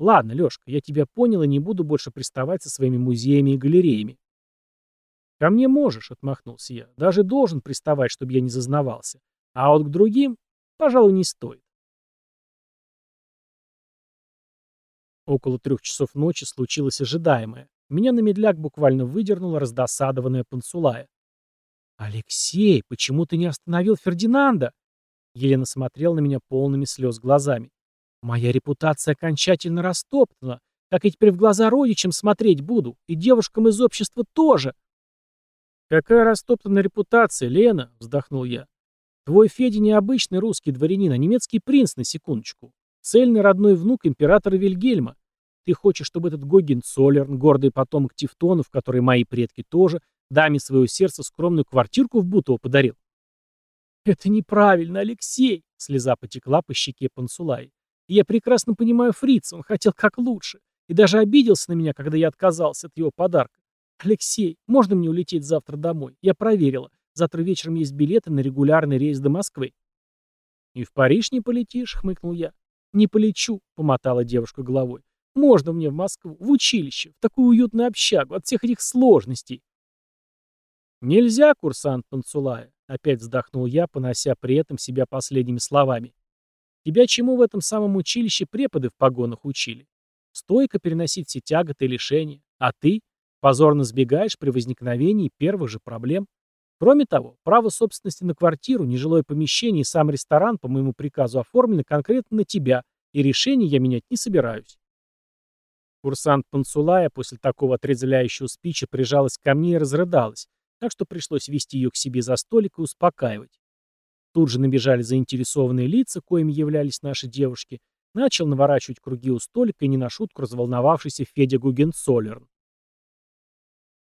Ладно, Лешка, я тебя понял и не буду больше приставать со своими музеями и галереями. Ко мне можешь, отмахнулся я. Даже должен приставать, чтобы я не зазнавался. А вот к другим, пожалуй, не стоит. Около трех часов ночи случилось ожидаемое. Меня на медляк буквально выдернула раздосадованная Пансулая. «Алексей, почему ты не остановил Фердинанда?» Елена смотрела на меня полными слез глазами. «Моя репутация окончательно растоптана. Как я теперь в глаза родичам смотреть буду? И девушкам из общества тоже!» «Какая растоптанная репутация, Лена?» — вздохнул я. «Твой Федя не обычный русский дворянин, а немецкий принц, на секундочку. Цельный родной внук императора Вильгельма. Ты хочешь, чтобы этот Гогенцоллерн, гордый потомок Тевтонов, которые мои предки тоже, даме своего сердца скромную квартирку в Бутово подарил? Это неправильно, Алексей, слеза потекла по щеке Пансулай. Я прекрасно понимаю фрица, он хотел как лучше. И даже обиделся на меня, когда я отказался от его подарка. Алексей, можно мне улететь завтра домой? Я проверила. Завтра вечером есть билеты на регулярный рейс до Москвы. «И в Париж не полетишь?» — хмыкнул я. «Не полечу», — помотала девушка головой. Можно мне в Москву, в училище, в такую уютную общагу, от всех этих сложностей. Нельзя, курсант Панцулая, опять вздохнул я, понося при этом себя последними словами. Тебя чему в этом самом училище преподы в погонах учили? Стойко переносить все тяготы и лишения. А ты? Позорно сбегаешь при возникновении первых же проблем. Кроме того, право собственности на квартиру, нежилое помещение и сам ресторан по моему приказу оформлены конкретно на тебя, и решение я менять не собираюсь. Курсант Пансулая после такого отрезвляющего спича прижалась ко мне и разрыдалась, так что пришлось вести ее к себе за столик и успокаивать. Тут же набежали заинтересованные лица, коими являлись наши девушки, начал наворачивать круги у столика и не на шутку разволновавшийся Федя Гугенцоллерн.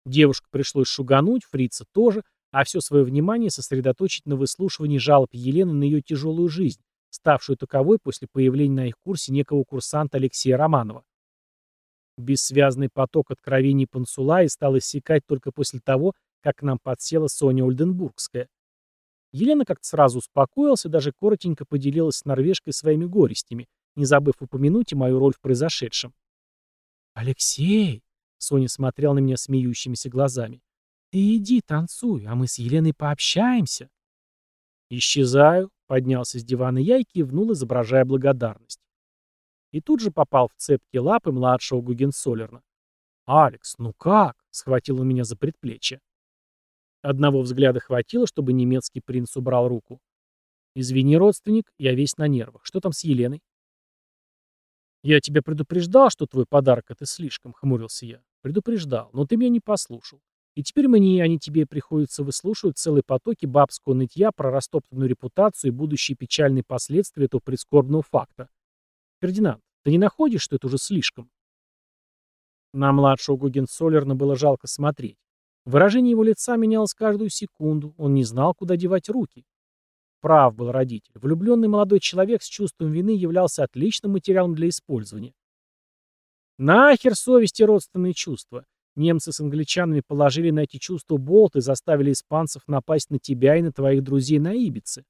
Девушка пришлось шугануть, фрица тоже, а все свое внимание сосредоточить на выслушивании жалоб Елены на ее тяжелую жизнь, ставшую таковой после появления на их курсе некого курсанта Алексея Романова. Бессвязный поток откровений Пансулаи стал иссякать только после того, как к нам подсела Соня Ольденбургская. Елена как-то сразу успокоилась и даже коротенько поделилась с норвежкой своими горестями, не забыв упомянуть и мою роль в произошедшем. «Алексей!» — Соня смотрел на меня смеющимися глазами. «Ты иди, танцуй, а мы с Еленой пообщаемся». «Исчезаю», — поднялся с дивана я и кивнул, изображая благодарность и тут же попал в цепки лапы младшего Гугенсолерна. «Алекс, ну как?» — схватил он меня за предплечье. Одного взгляда хватило, чтобы немецкий принц убрал руку. «Извини, родственник, я весь на нервах. Что там с Еленой?» «Я тебя предупреждал, что твой подарок — это слишком», — хмурился я. «Предупреждал, но ты меня не послушал. И теперь мне, а не тебе приходится выслушивать целые потоки бабского нытья про растоптанную репутацию и будущие печальные последствия этого прискорбного факта. Фердинанд, ты не находишь, что это уже слишком? На младшего Гугенцоллерна было жалко смотреть. Выражение его лица менялось каждую секунду, он не знал, куда девать руки. Прав был родитель. Влюбленный молодой человек с чувством вины являлся отличным материалом для использования. Нахер совесть и родственные чувства. Немцы с англичанами положили на эти чувства болт и заставили испанцев напасть на тебя и на твоих друзей на Ибице.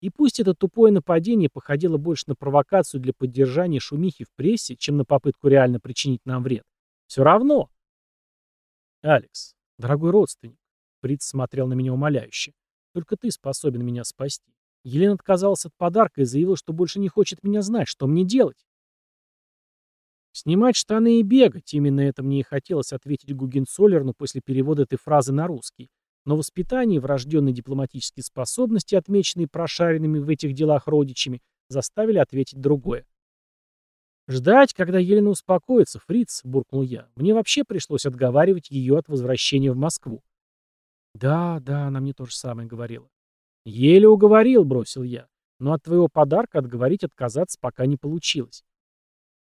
И пусть это тупое нападение походило больше на провокацию для поддержания шумихи в прессе, чем на попытку реально причинить нам вред, все равно. Алекс, дорогой родственник, Фриц смотрел на меня умоляюще. Только ты способен меня спасти. Елена отказалась от подарка и заявила, что больше не хочет меня знать. Что мне делать? Снимать штаны и бегать. Именно это мне и хотелось ответить Гугенцоллерну после перевода этой фразы на русский. Но воспитание и врожденные дипломатические способности, отмеченные прошаренными в этих делах родичами, заставили ответить другое. «Ждать, когда Елена успокоится, фриц», — буркнул я. «Мне вообще пришлось отговаривать ее от возвращения в Москву». «Да, да, она мне то же самое говорила». «Еле уговорил», — бросил я. «Но от твоего подарка отговорить отказаться пока не получилось».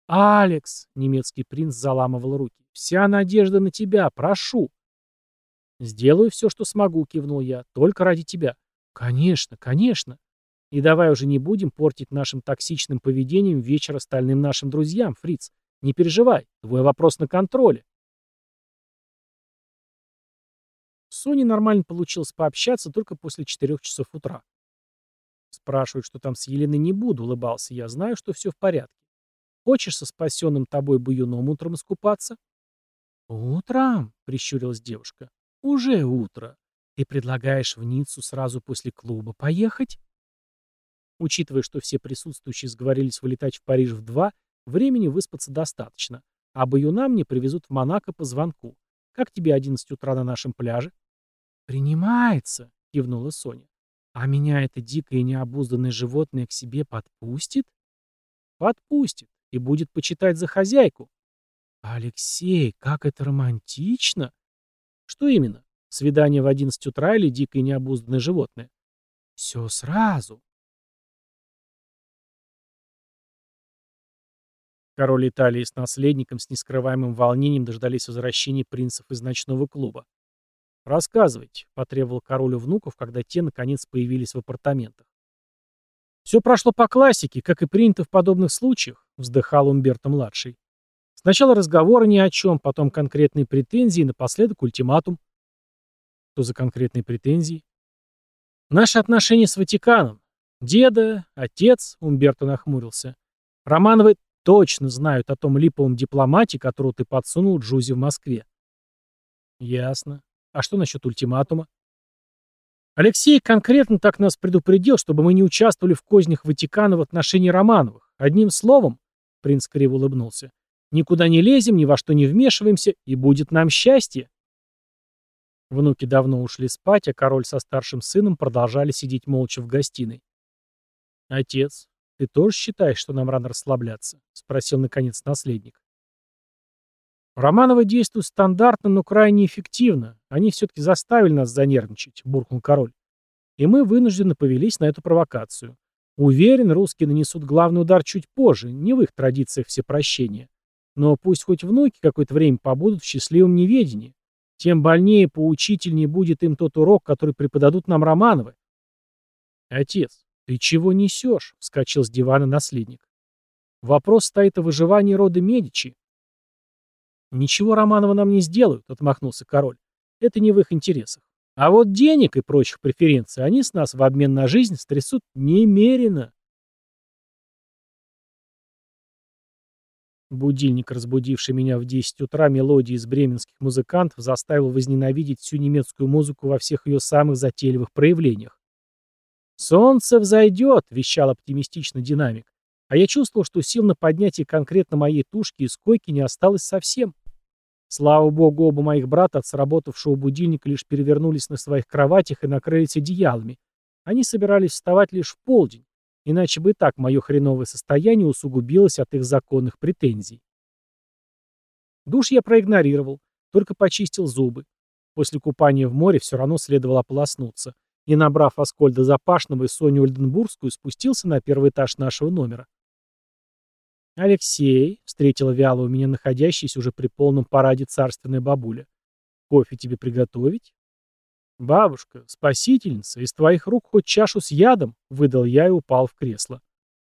«Алекс», — немецкий принц заламывал руки, — «вся надежда на тебя, прошу». «Сделаю все, что смогу», — кивнул я. «Только ради тебя». «Конечно, конечно». И давай уже не будем портить нашим токсичным поведением вечер остальным нашим друзьям, Фриц. Не переживай, твой вопрос на контроле. Соней нормально получилось пообщаться только после четырех часов утра. Спрашивают, что там с Еленой не буду, улыбался я, знаю, что все в порядке. Хочешь со спасенным тобой буюном утром искупаться? Утром, прищурилась девушка. Уже утро. Ты предлагаешь в Ниццу сразу после клуба поехать? Учитывая, что все присутствующие сговорились вылетать в Париж в два, времени выспаться достаточно. А баюна мне привезут в Монако по звонку. Как тебе 11 утра на нашем пляже? Принимается, кивнула Соня. А меня это дикое необузданное животное к себе подпустит? Подпустит и будет почитать за хозяйку. Алексей, как это романтично! Что именно? Свидание в 11 утра или дикое необузданное животное? Все сразу. Король Италии с наследником с нескрываемым волнением дождались возвращения принцев из ночного клуба. «Рассказывайте», — потребовал король у внуков, когда те, наконец, появились в апартаментах. «Все прошло по классике, как и принято в подобных случаях», — вздыхал Умберто-младший. «Сначала разговоры ни о чем, потом конкретные претензии, напоследок ультиматум». «Что за конкретные претензии?» «Наши отношения с Ватиканом. Деда, отец», — Умберто нахмурился. «Романовы точно знают о том липовом дипломате, которого ты подсунул Джузи в Москве. Ясно. А что насчет ультиматума? Алексей конкретно так нас предупредил, чтобы мы не участвовали в кознях Ватикана в отношении Романовых. Одним словом, принц криво улыбнулся, никуда не лезем, ни во что не вмешиваемся, и будет нам счастье. Внуки давно ушли спать, а король со старшим сыном продолжали сидеть молча в гостиной. Отец, «Ты тоже считаешь, что нам рано расслабляться?» — спросил, наконец, наследник. «Романовы действуют стандартно, но крайне эффективно. Они все-таки заставили нас занервничать», — буркнул король. «И мы вынуждены повелись на эту провокацию. Уверен, русские нанесут главный удар чуть позже, не в их традициях всепрощения. Но пусть хоть внуки какое-то время побудут в счастливом неведении. Тем больнее, поучительнее будет им тот урок, который преподадут нам Романовы. Отец, «Ты чего несешь?» — вскочил с дивана наследник. «Вопрос стоит о выживании рода Медичи». «Ничего Романова нам не сделают», — отмахнулся король. «Это не в их интересах. А вот денег и прочих преференций они с нас в обмен на жизнь стрясут немерено». Будильник, разбудивший меня в 10 утра мелодии из бременских музыкантов, заставил возненавидеть всю немецкую музыку во всех ее самых затейливых проявлениях. «Солнце взойдет», — вещал оптимистично динамик. А я чувствовал, что сил на поднятие конкретно моей тушки из койки не осталось совсем. Слава богу, оба моих брата от будильника лишь перевернулись на своих кроватях и накрылись одеялами. Они собирались вставать лишь в полдень, иначе бы и так мое хреновое состояние усугубилось от их законных претензий. Душ я проигнорировал, только почистил зубы. После купания в море все равно следовало ополоснуться и, набрав Аскольда Запашного и Соню Ольденбургскую, спустился на первый этаж нашего номера. «Алексей», — встретила вяло у меня находящаяся уже при полном параде царственная бабуля, — «кофе тебе приготовить?» «Бабушка, спасительница, из твоих рук хоть чашу с ядом», — выдал я и упал в кресло.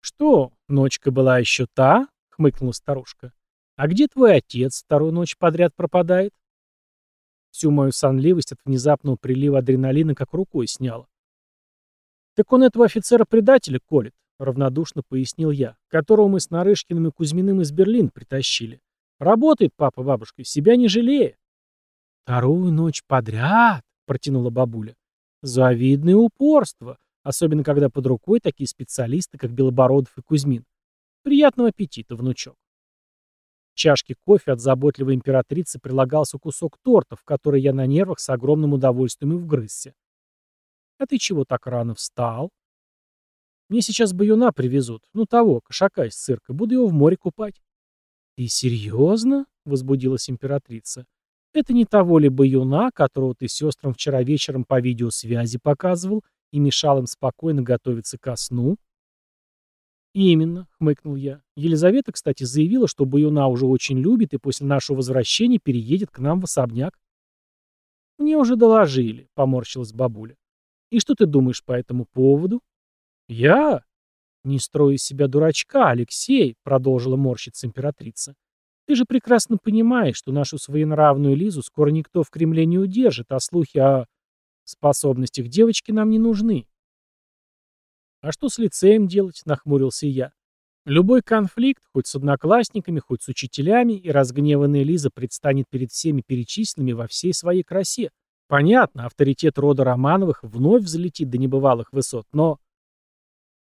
«Что, ночка была еще та?» — хмыкнула старушка. «А где твой отец вторую ночь подряд пропадает?» Всю мою сонливость от внезапного прилива адреналина как рукой сняло. «Так он этого офицера-предателя колет», — равнодушно пояснил я, которого мы с Нарышкиным и Кузьминым из Берлина притащили. «Работает папа бабушка, себя не жалея». «Вторую ночь подряд», — протянула бабуля. «Завидное упорство, особенно когда под рукой такие специалисты, как Белобородов и Кузьмин. Приятного аппетита, внучок» чашке кофе от заботливой императрицы прилагался кусок торта, в который я на нервах с огромным удовольствием и вгрызся. «А ты чего так рано встал?» «Мне сейчас баюна привезут, ну того, кошака из цирка, буду его в море купать». «Ты серьезно?» — возбудилась императрица. «Это не того ли баюна, которого ты сестрам вчера вечером по видеосвязи показывал и мешал им спокойно готовиться ко сну?» «Именно», — хмыкнул я. «Елизавета, кстати, заявила, что Баюна уже очень любит и после нашего возвращения переедет к нам в особняк». «Мне уже доложили», — поморщилась бабуля. «И что ты думаешь по этому поводу?» «Я? Не строй из себя дурачка, Алексей», — продолжила морщиться императрица. «Ты же прекрасно понимаешь, что нашу своенравную Лизу скоро никто в Кремле не удержит, а слухи о способностях девочки нам не нужны». «А что с лицеем делать?» — нахмурился я. Любой конфликт, хоть с одноклассниками, хоть с учителями, и разгневанная Лиза предстанет перед всеми перечисленными во всей своей красе. Понятно, авторитет рода Романовых вновь взлетит до небывалых высот, но...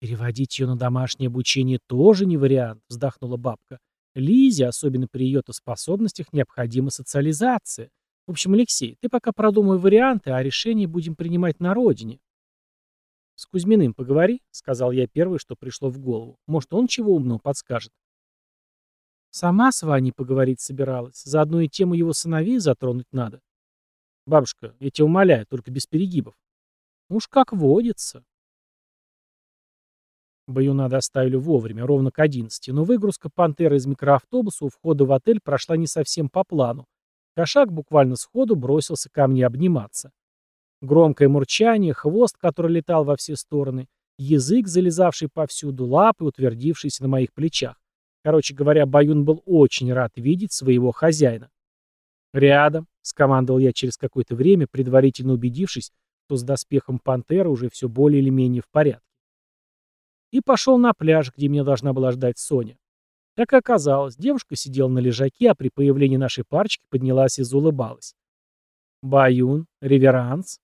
«Переводить ее на домашнее обучение тоже не вариант», — вздохнула бабка. «Лизе, особенно при ее-то способностях, необходима социализация. В общем, Алексей, ты пока продумай варианты, а решение будем принимать на родине». «С Кузьминым поговори», — сказал я первое, что пришло в голову. «Может, он чего умного подскажет?» «Сама с Ваней поговорить собиралась. Заодно и тему его сыновей затронуть надо». «Бабушка, я тебя умоляю, только без перегибов». «Уж как водится». Баюна доставили вовремя, ровно к одиннадцати, но выгрузка «Пантеры» из микроавтобуса у входа в отель прошла не совсем по плану. Кошак буквально сходу бросился ко мне обниматься. Громкое мурчание, хвост, который летал во все стороны, язык, залезавший повсюду, лапы, утвердившиеся на моих плечах. Короче говоря, Баюн был очень рад видеть своего хозяина. «Рядом», — скомандовал я через какое-то время, предварительно убедившись, что с доспехом пантеры уже все более или менее в порядке. И пошел на пляж, где меня должна была ждать Соня. Как оказалось, девушка сидела на лежаке, а при появлении нашей парочки поднялась и заулыбалась. «Баюн, реверанс»,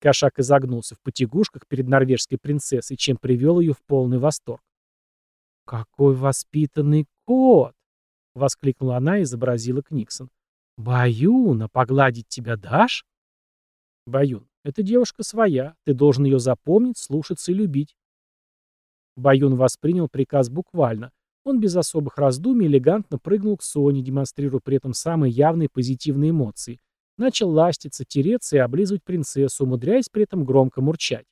Кошак изогнулся в потягушках перед норвежской принцессой, чем привел ее в полный восторг. «Какой воспитанный кот!» — воскликнула она и изобразила Книксон. «Баюна, погладить тебя дашь?» «Баюн, эта девушка своя, ты должен ее запомнить, слушаться и любить». Баюн воспринял приказ буквально. Он без особых раздумий элегантно прыгнул к Соне, демонстрируя при этом самые явные позитивные эмоции, Начал ластиться, тереться и облизывать принцессу, умудряясь при этом громко мурчать.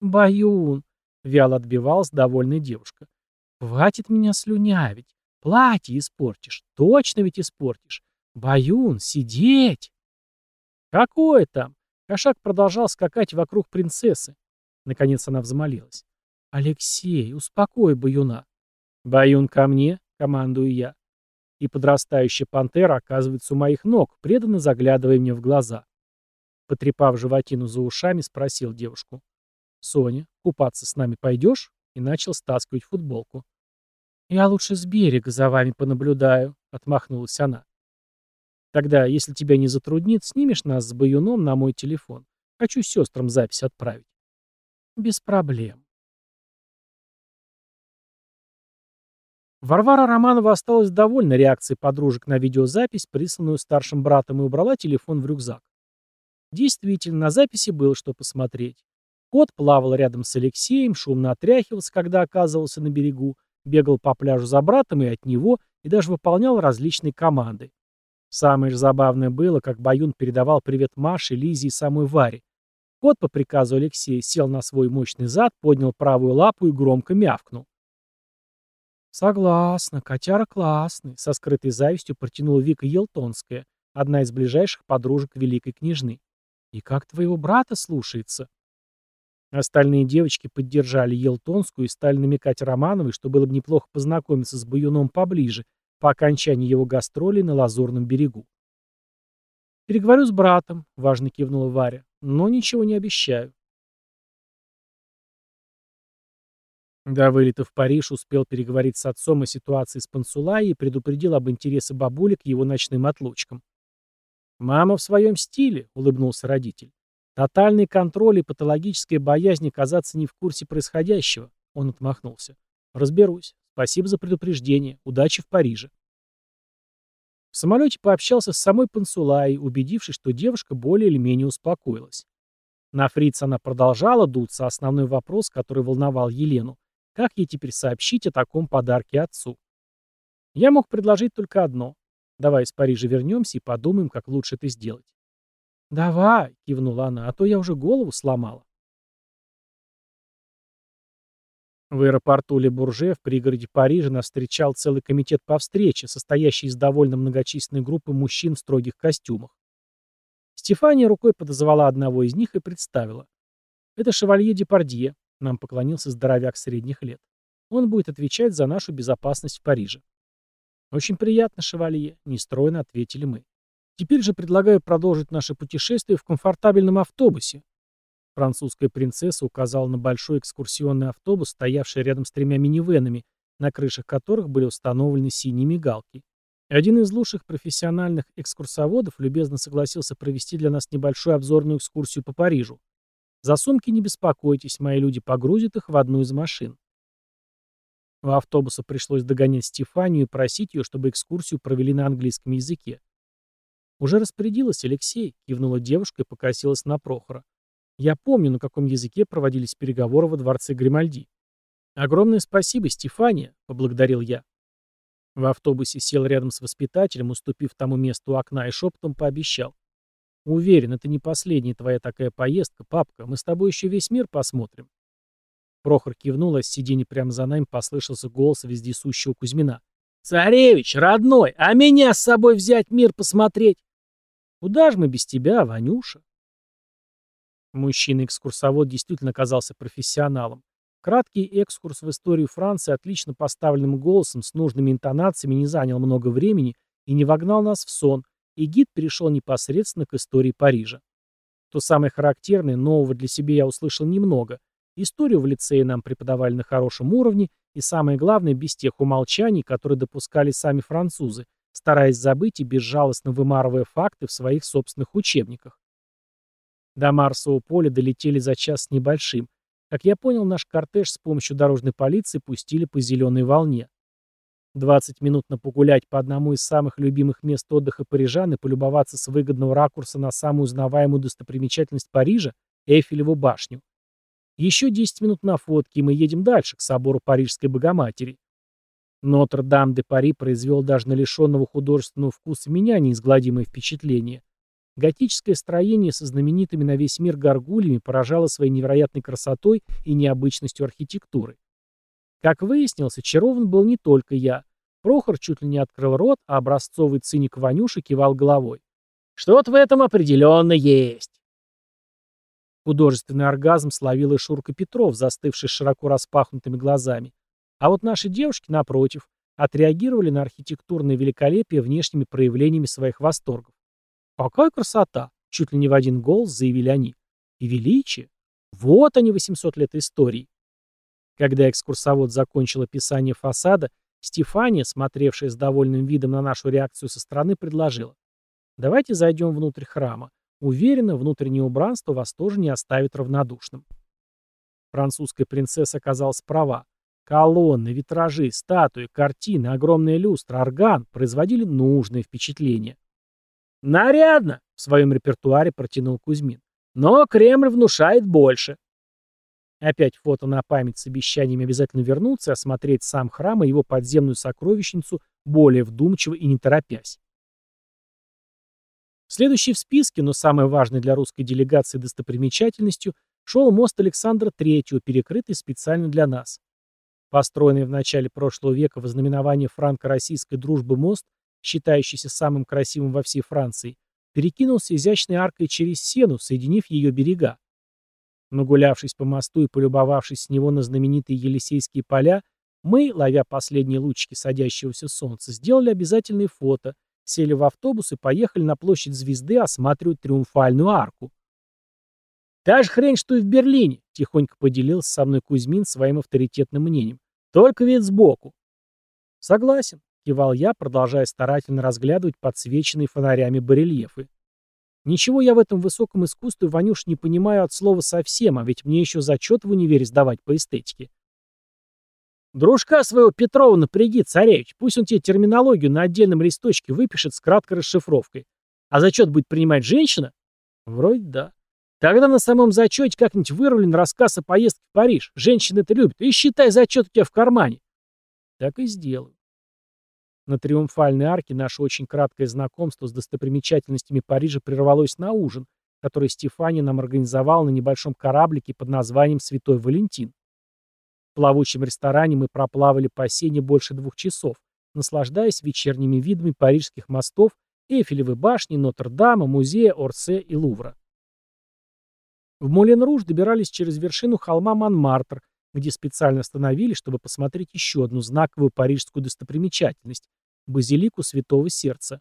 «Баюн!» — вяло отбивалась довольная девушка. «Хватит меня слюнявить. Платье испортишь. Точно ведь испортишь. Баюн, сидеть!» «Какое там?» Кошак продолжал скакать вокруг принцессы. Наконец она взмолилась. «Алексей, успокой Баюна». «Баюн ко мне», — командую я и подрастающая пантера оказывается у моих ног, преданно заглядывая мне в глаза. Потрепав животину за ушами, спросил девушку. «Соня, купаться с нами пойдешь?» и начал стаскивать футболку. «Я лучше с берега за вами понаблюдаю», — отмахнулась она. «Тогда, если тебя не затруднит, снимешь нас с баюном на мой телефон. Хочу сестрам запись отправить». «Без проблем». Варвара Романова осталась довольна реакцией подружек на видеозапись, присланную старшим братом, и убрала телефон в рюкзак. Действительно, на записи было что посмотреть. Кот плавал рядом с Алексеем, шумно отряхивался, когда оказывался на берегу, бегал по пляжу за братом и от него, и даже выполнял различные команды. Самое же забавное было, как Баюн передавал привет Маше, Лизе и самой Варе. Кот по приказу Алексея сел на свой мощный зад, поднял правую лапу и громко мявкнул. «Согласна, котяра классный», — со скрытой завистью протянула Вика Елтонская, одна из ближайших подружек великой княжны. «И как твоего брата слушается?» Остальные девочки поддержали Елтонскую и стали намекать Романовой, что было бы неплохо познакомиться с Баюном поближе, по окончании его гастролей на Лазурном берегу. «Переговорю с братом», — важно кивнула Варя, — «но ничего не обещаю». До вылета в Париж успел переговорить с отцом о ситуации с Пансулай и предупредил об интересе бабули к его ночным отлучкам. «Мама в своем стиле», — улыбнулся родитель. «Тотальный контроль и патологическая боязнь оказаться не в курсе происходящего», — он отмахнулся. «Разберусь. Спасибо за предупреждение. Удачи в Париже». В самолете пообщался с самой Пансулай, убедившись, что девушка более или менее успокоилась. На фриц она продолжала дуться, основной вопрос, который волновал Елену, как ей теперь сообщить о таком подарке отцу? Я мог предложить только одно. Давай из Парижа вернемся и подумаем, как лучше это сделать. «Давай», — кивнула она, — «а то я уже голову сломала». В аэропорту Ле-Бурже в пригороде Парижа нас встречал целый комитет по встрече, состоящий из довольно многочисленной группы мужчин в строгих костюмах. Стефания рукой подозвала одного из них и представила. Это шевалье Депардье, Нам поклонился здоровяк средних лет. Он будет отвечать за нашу безопасность в Париже. Очень приятно, шевалье, нестройно ответили мы. Теперь же предлагаю продолжить наше путешествие в комфортабельном автобусе. Французская принцесса указала на большой экскурсионный автобус, стоявший рядом с тремя минивенами, на крышах которых были установлены синие мигалки. Один из лучших профессиональных экскурсоводов любезно согласился провести для нас небольшую обзорную экскурсию по Парижу. За сумки не беспокойтесь, мои люди погрузят их в одну из машин. У автобуса пришлось догонять Стефанию и просить ее, чтобы экскурсию провели на английском языке. «Уже распорядилась, Алексей», — кивнула девушка и покосилась на Прохора. «Я помню, на каком языке проводились переговоры во дворце Гримальди». «Огромное спасибо, Стефания», — поблагодарил я. В автобусе сел рядом с воспитателем, уступив тому месту окна, и шепотом пообещал. «Уверен, это не последняя твоя такая поездка, папка. Мы с тобой еще весь мир посмотрим». Прохор кивнул, а с сиденья прямо за нами послышался голос вездесущего Кузьмина. «Царевич, родной, а меня с собой взять мир посмотреть?» Куда же мы без тебя, Ванюша? Мужчина-экскурсовод действительно оказался профессионалом. Краткий экскурс в историю Франции отлично поставленным голосом с нужными интонациями не занял много времени и не вогнал нас в сон, и гид перешел непосредственно к истории Парижа. То самое характерное, нового для себя я услышал немного. Историю в лицее нам преподавали на хорошем уровне, и самое главное, без тех умолчаний, которые допускали сами французы, стараясь забыть и безжалостно вымарывая факты в своих собственных учебниках. До Марсового поля долетели за час с небольшим. Как я понял, наш кортеж с помощью дорожной полиции пустили по зеленой волне. 20 минут на погулять по одному из самых любимых мест отдыха парижан и полюбоваться с выгодного ракурса на самую узнаваемую достопримечательность Парижа – Эйфелеву башню. Еще 10 минут на фотке, и мы едем дальше, к собору Парижской Богоматери. Нотр-Дам-де-Пари произвел даже на лишенного художественного вкуса меня неизгладимое впечатление. Готическое строение со знаменитыми на весь мир горгульями поражало своей невероятной красотой и необычностью архитектуры. Как выяснилось, очарован был не только я. Прохор чуть ли не открыл рот, а образцовый циник Ванюша кивал головой. «Что-то в этом определенно есть!» Художественный оргазм словил и Шурка Петров, застывший широко распахнутыми глазами. А вот наши девушки, напротив, отреагировали на архитектурное великолепие внешними проявлениями своих восторгов. «Какая красота!» — чуть ли не в один голос заявили они. «И величие! Вот они, 800 лет истории!» Когда экскурсовод закончил описание фасада, Стефания, смотревшая с довольным видом на нашу реакцию со стороны, предложила. «Давайте зайдем внутрь храма. Уверена, внутреннее убранство вас тоже не оставит равнодушным». Французская принцесса оказалась права. Колонны, витражи, статуи, картины, огромная люстра, орган производили нужное впечатление. «Нарядно!» — в своем репертуаре протянул Кузьмин. «Но Кремль внушает больше». Опять фото на память с обещаниями обязательно вернуться осмотреть сам храм и его подземную сокровищницу более вдумчиво и не торопясь. Следующий в списке, но самый важный для русской делегации достопримечательностью, шел мост Александра III, перекрытый специально для нас. Построенный в начале прошлого века в ознаменование франко-российской дружбы мост, считающийся самым красивым во всей Франции, перекинулся изящной аркой через Сену, соединив ее берега. Нагулявшись по мосту и полюбовавшись с него на знаменитые Елисейские поля, мы, ловя последние лучики садящегося солнца, сделали обязательные фото, сели в автобус и поехали на площадь Звезды осматривать Триумфальную арку. «Та же хрень, что и в Берлине», — тихонько поделился со мной Кузьмин своим авторитетным мнением. «Только вид сбоку». «Согласен», — кивал я, продолжая старательно разглядывать подсвеченные фонарями барельефы. «Ничего я в этом высоком искусстве, Ванюш, не понимаю от слова совсем, а ведь мне еще зачет в универе сдавать по эстетике». «Дружка своего Петрова напряги, царевич, пусть он тебе терминологию на отдельном листочке выпишет с краткой расшифровкой. А зачет будет принимать женщина?» «Вроде да». Тогда на самом зачете как-нибудь вырвлен рассказ о поездке в Париж. Женщины это любят. И считай зачет у тебя в кармане. Так и сделаю. На Триумфальной арке наше очень краткое знакомство с достопримечательностями Парижа прервалось на ужин, который Стефания нам организовал на небольшом кораблике под названием «Святой Валентин». В плавучем ресторане мы проплавали по сене больше двух часов, наслаждаясь вечерними видами парижских мостов, Эйфелевой башни, Нотр-Дама, музея, Орсе и Лувра. В Молен-Руж добирались через вершину холма Монмартр, где специально остановились, чтобы посмотреть еще одну знаковую парижскую достопримечательность – базилику Святого Сердца.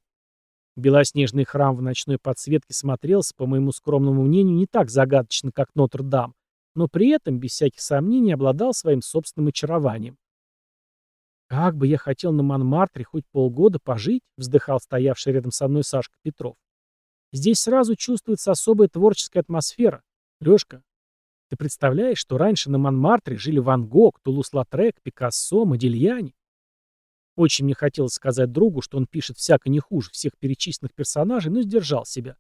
Белоснежный храм в ночной подсветке смотрелся, по моему скромному мнению, не так загадочно, как Нотр-Дам, но при этом, без всяких сомнений, обладал своим собственным очарованием. «Как бы я хотел на Монмартре хоть полгода пожить», — вздыхал стоявший рядом со мной Сашка Петров. «Здесь сразу чувствуется особая творческая атмосфера. Лёшка, ты представляешь, что раньше на Монмартре жили Ван Гог, Тулус-Латрек, Пикассо, Модильяни? Очень мне хотелось сказать другу, что он пишет всяко не хуже всех перечисленных персонажей, но сдержал себя.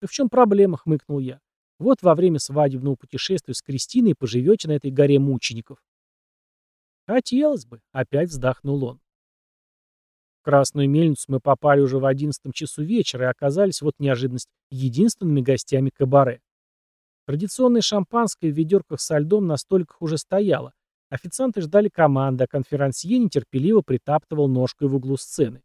«Да в чем проблема?» — хмыкнул я. «Вот во время свадебного путешествия с Кристиной поживете на этой горе мучеников». «Хотелось бы», — опять вздохнул он. В Красную мельницу мы попали уже в одиннадцатом часу вечера и оказались, вот неожиданность, единственными гостями кабаре. Традиционное шампанское в ведерках со льдом на столиках уже стояло, Официанты ждали команды, а конферансье нетерпеливо притаптывал ножкой в углу сцены.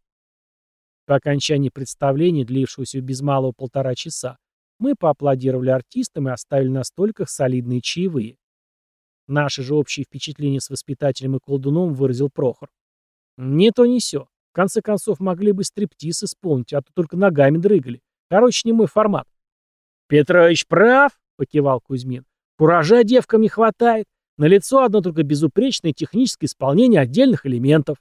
По окончании представления, длившегося без малого полтора часа, мы поаплодировали артистам и оставили на столиках солидные чаевые. Наши же общие впечатления с воспитателем и колдуном выразил Прохор. «Не то не сё. В конце концов, могли бы стриптиз исполнить, а то только ногами дрыгали. Короче, не мой формат». «Петрович прав», — покивал Кузьмин. «Куража девкам не хватает. На лицо одно только безупречное техническое исполнение отдельных элементов.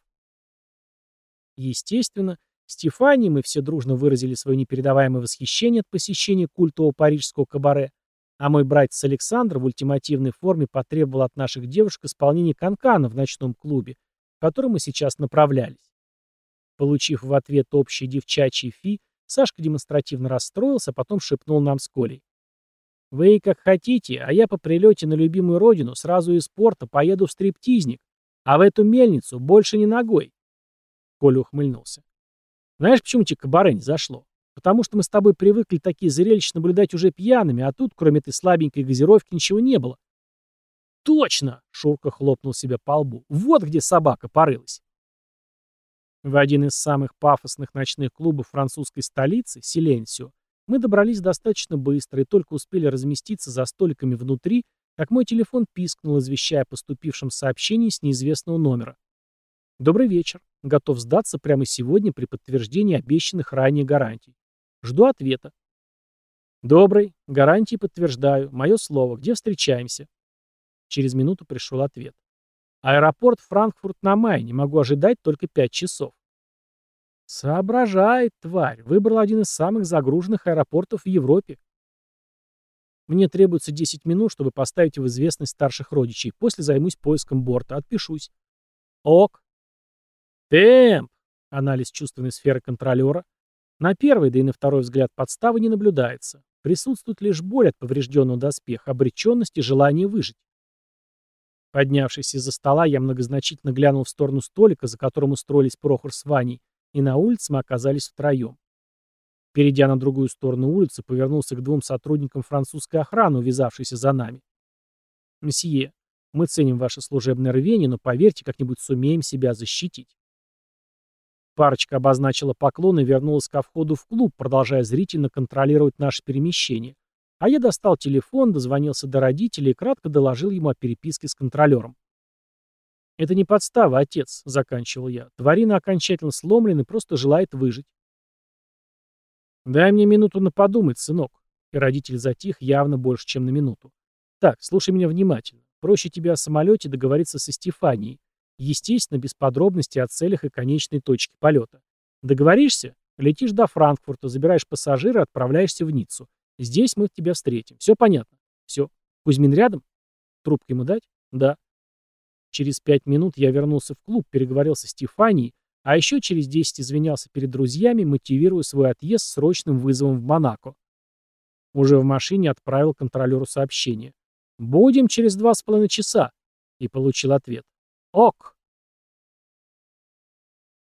Естественно, Стефани мы все дружно выразили свое непередаваемое восхищение от посещения культового парижского кабаре, а мой братец Александр в ультимативной форме потребовал от наших девушек исполнения канкана в ночном клубе, в который мы сейчас направлялись. Получив в ответ общий девчачий фи, Сашка демонстративно расстроился, а потом шепнул нам с Колей. Вы как хотите, а я по прилете на любимую родину сразу из порта поеду в стриптизник, а в эту мельницу больше не ногой. Коля ухмыльнулся. Знаешь, почему тебе кабаре не зашло? Потому что мы с тобой привыкли такие зрелища наблюдать уже пьяными, а тут, кроме этой слабенькой газировки, ничего не было. Точно! Шурка хлопнул себя по лбу. Вот где собака порылась. В один из самых пафосных ночных клубов французской столицы, Силенсио, мы добрались достаточно быстро и только успели разместиться за столиками внутри, как мой телефон пискнул, извещая о поступившем сообщении с неизвестного номера. «Добрый вечер. Готов сдаться прямо сегодня при подтверждении обещанных ранее гарантий. Жду ответа». «Добрый. Гарантии подтверждаю. Мое слово. Где встречаемся?» Через минуту пришел ответ. «Аэропорт Франкфурт на Майне. Могу ожидать только пять часов». Соображает, тварь. Выбрал один из самых загруженных аэропортов в Европе. Мне требуется 10 минут, чтобы поставить в известность старших родичей. После займусь поиском борта. Отпишусь. Ок. Темп. Анализ чувственной сферы контролера. На первый, да и на второй взгляд подставы не наблюдается. Присутствует лишь боль от поврежденного доспеха, обреченность и желание выжить. Поднявшись из-за стола, я многозначительно глянул в сторону столика, за которым устроились Прохор с Ваней, и на улице мы оказались втроем. Перейдя на другую сторону улицы, повернулся к двум сотрудникам французской охраны, увязавшейся за нами. «Мсье, мы ценим ваше служебное рвение, но, поверьте, как-нибудь сумеем себя защитить». Парочка обозначила поклон и вернулась ко входу в клуб, продолжая зрительно контролировать наше перемещение. А я достал телефон, дозвонился до родителей и кратко доложил ему о переписке с контролером. «Это не подстава, отец», — заканчивал я. «Тварина окончательно сломлен и просто желает выжить». «Дай мне минуту на подумать, сынок». И родитель затих явно больше, чем на минуту. «Так, слушай меня внимательно. Проще тебе о самолете договориться со Стефанией. Естественно, без подробностей о целях и конечной точке полета. Договоришься? Летишь до Франкфурта, забираешь пассажира отправляешься в Ниццу. Здесь мы тебя встретим. Все понятно? Все. Кузьмин рядом? Трубку ему дать? Да. Через пять минут я вернулся в клуб, переговорил со Стефанией, а еще через десять извинялся перед друзьями, мотивируя свой отъезд срочным вызовом в Монако. Уже в машине отправил контролеру сообщение. «Будем через два с половиной часа», и получил ответ. «Ок».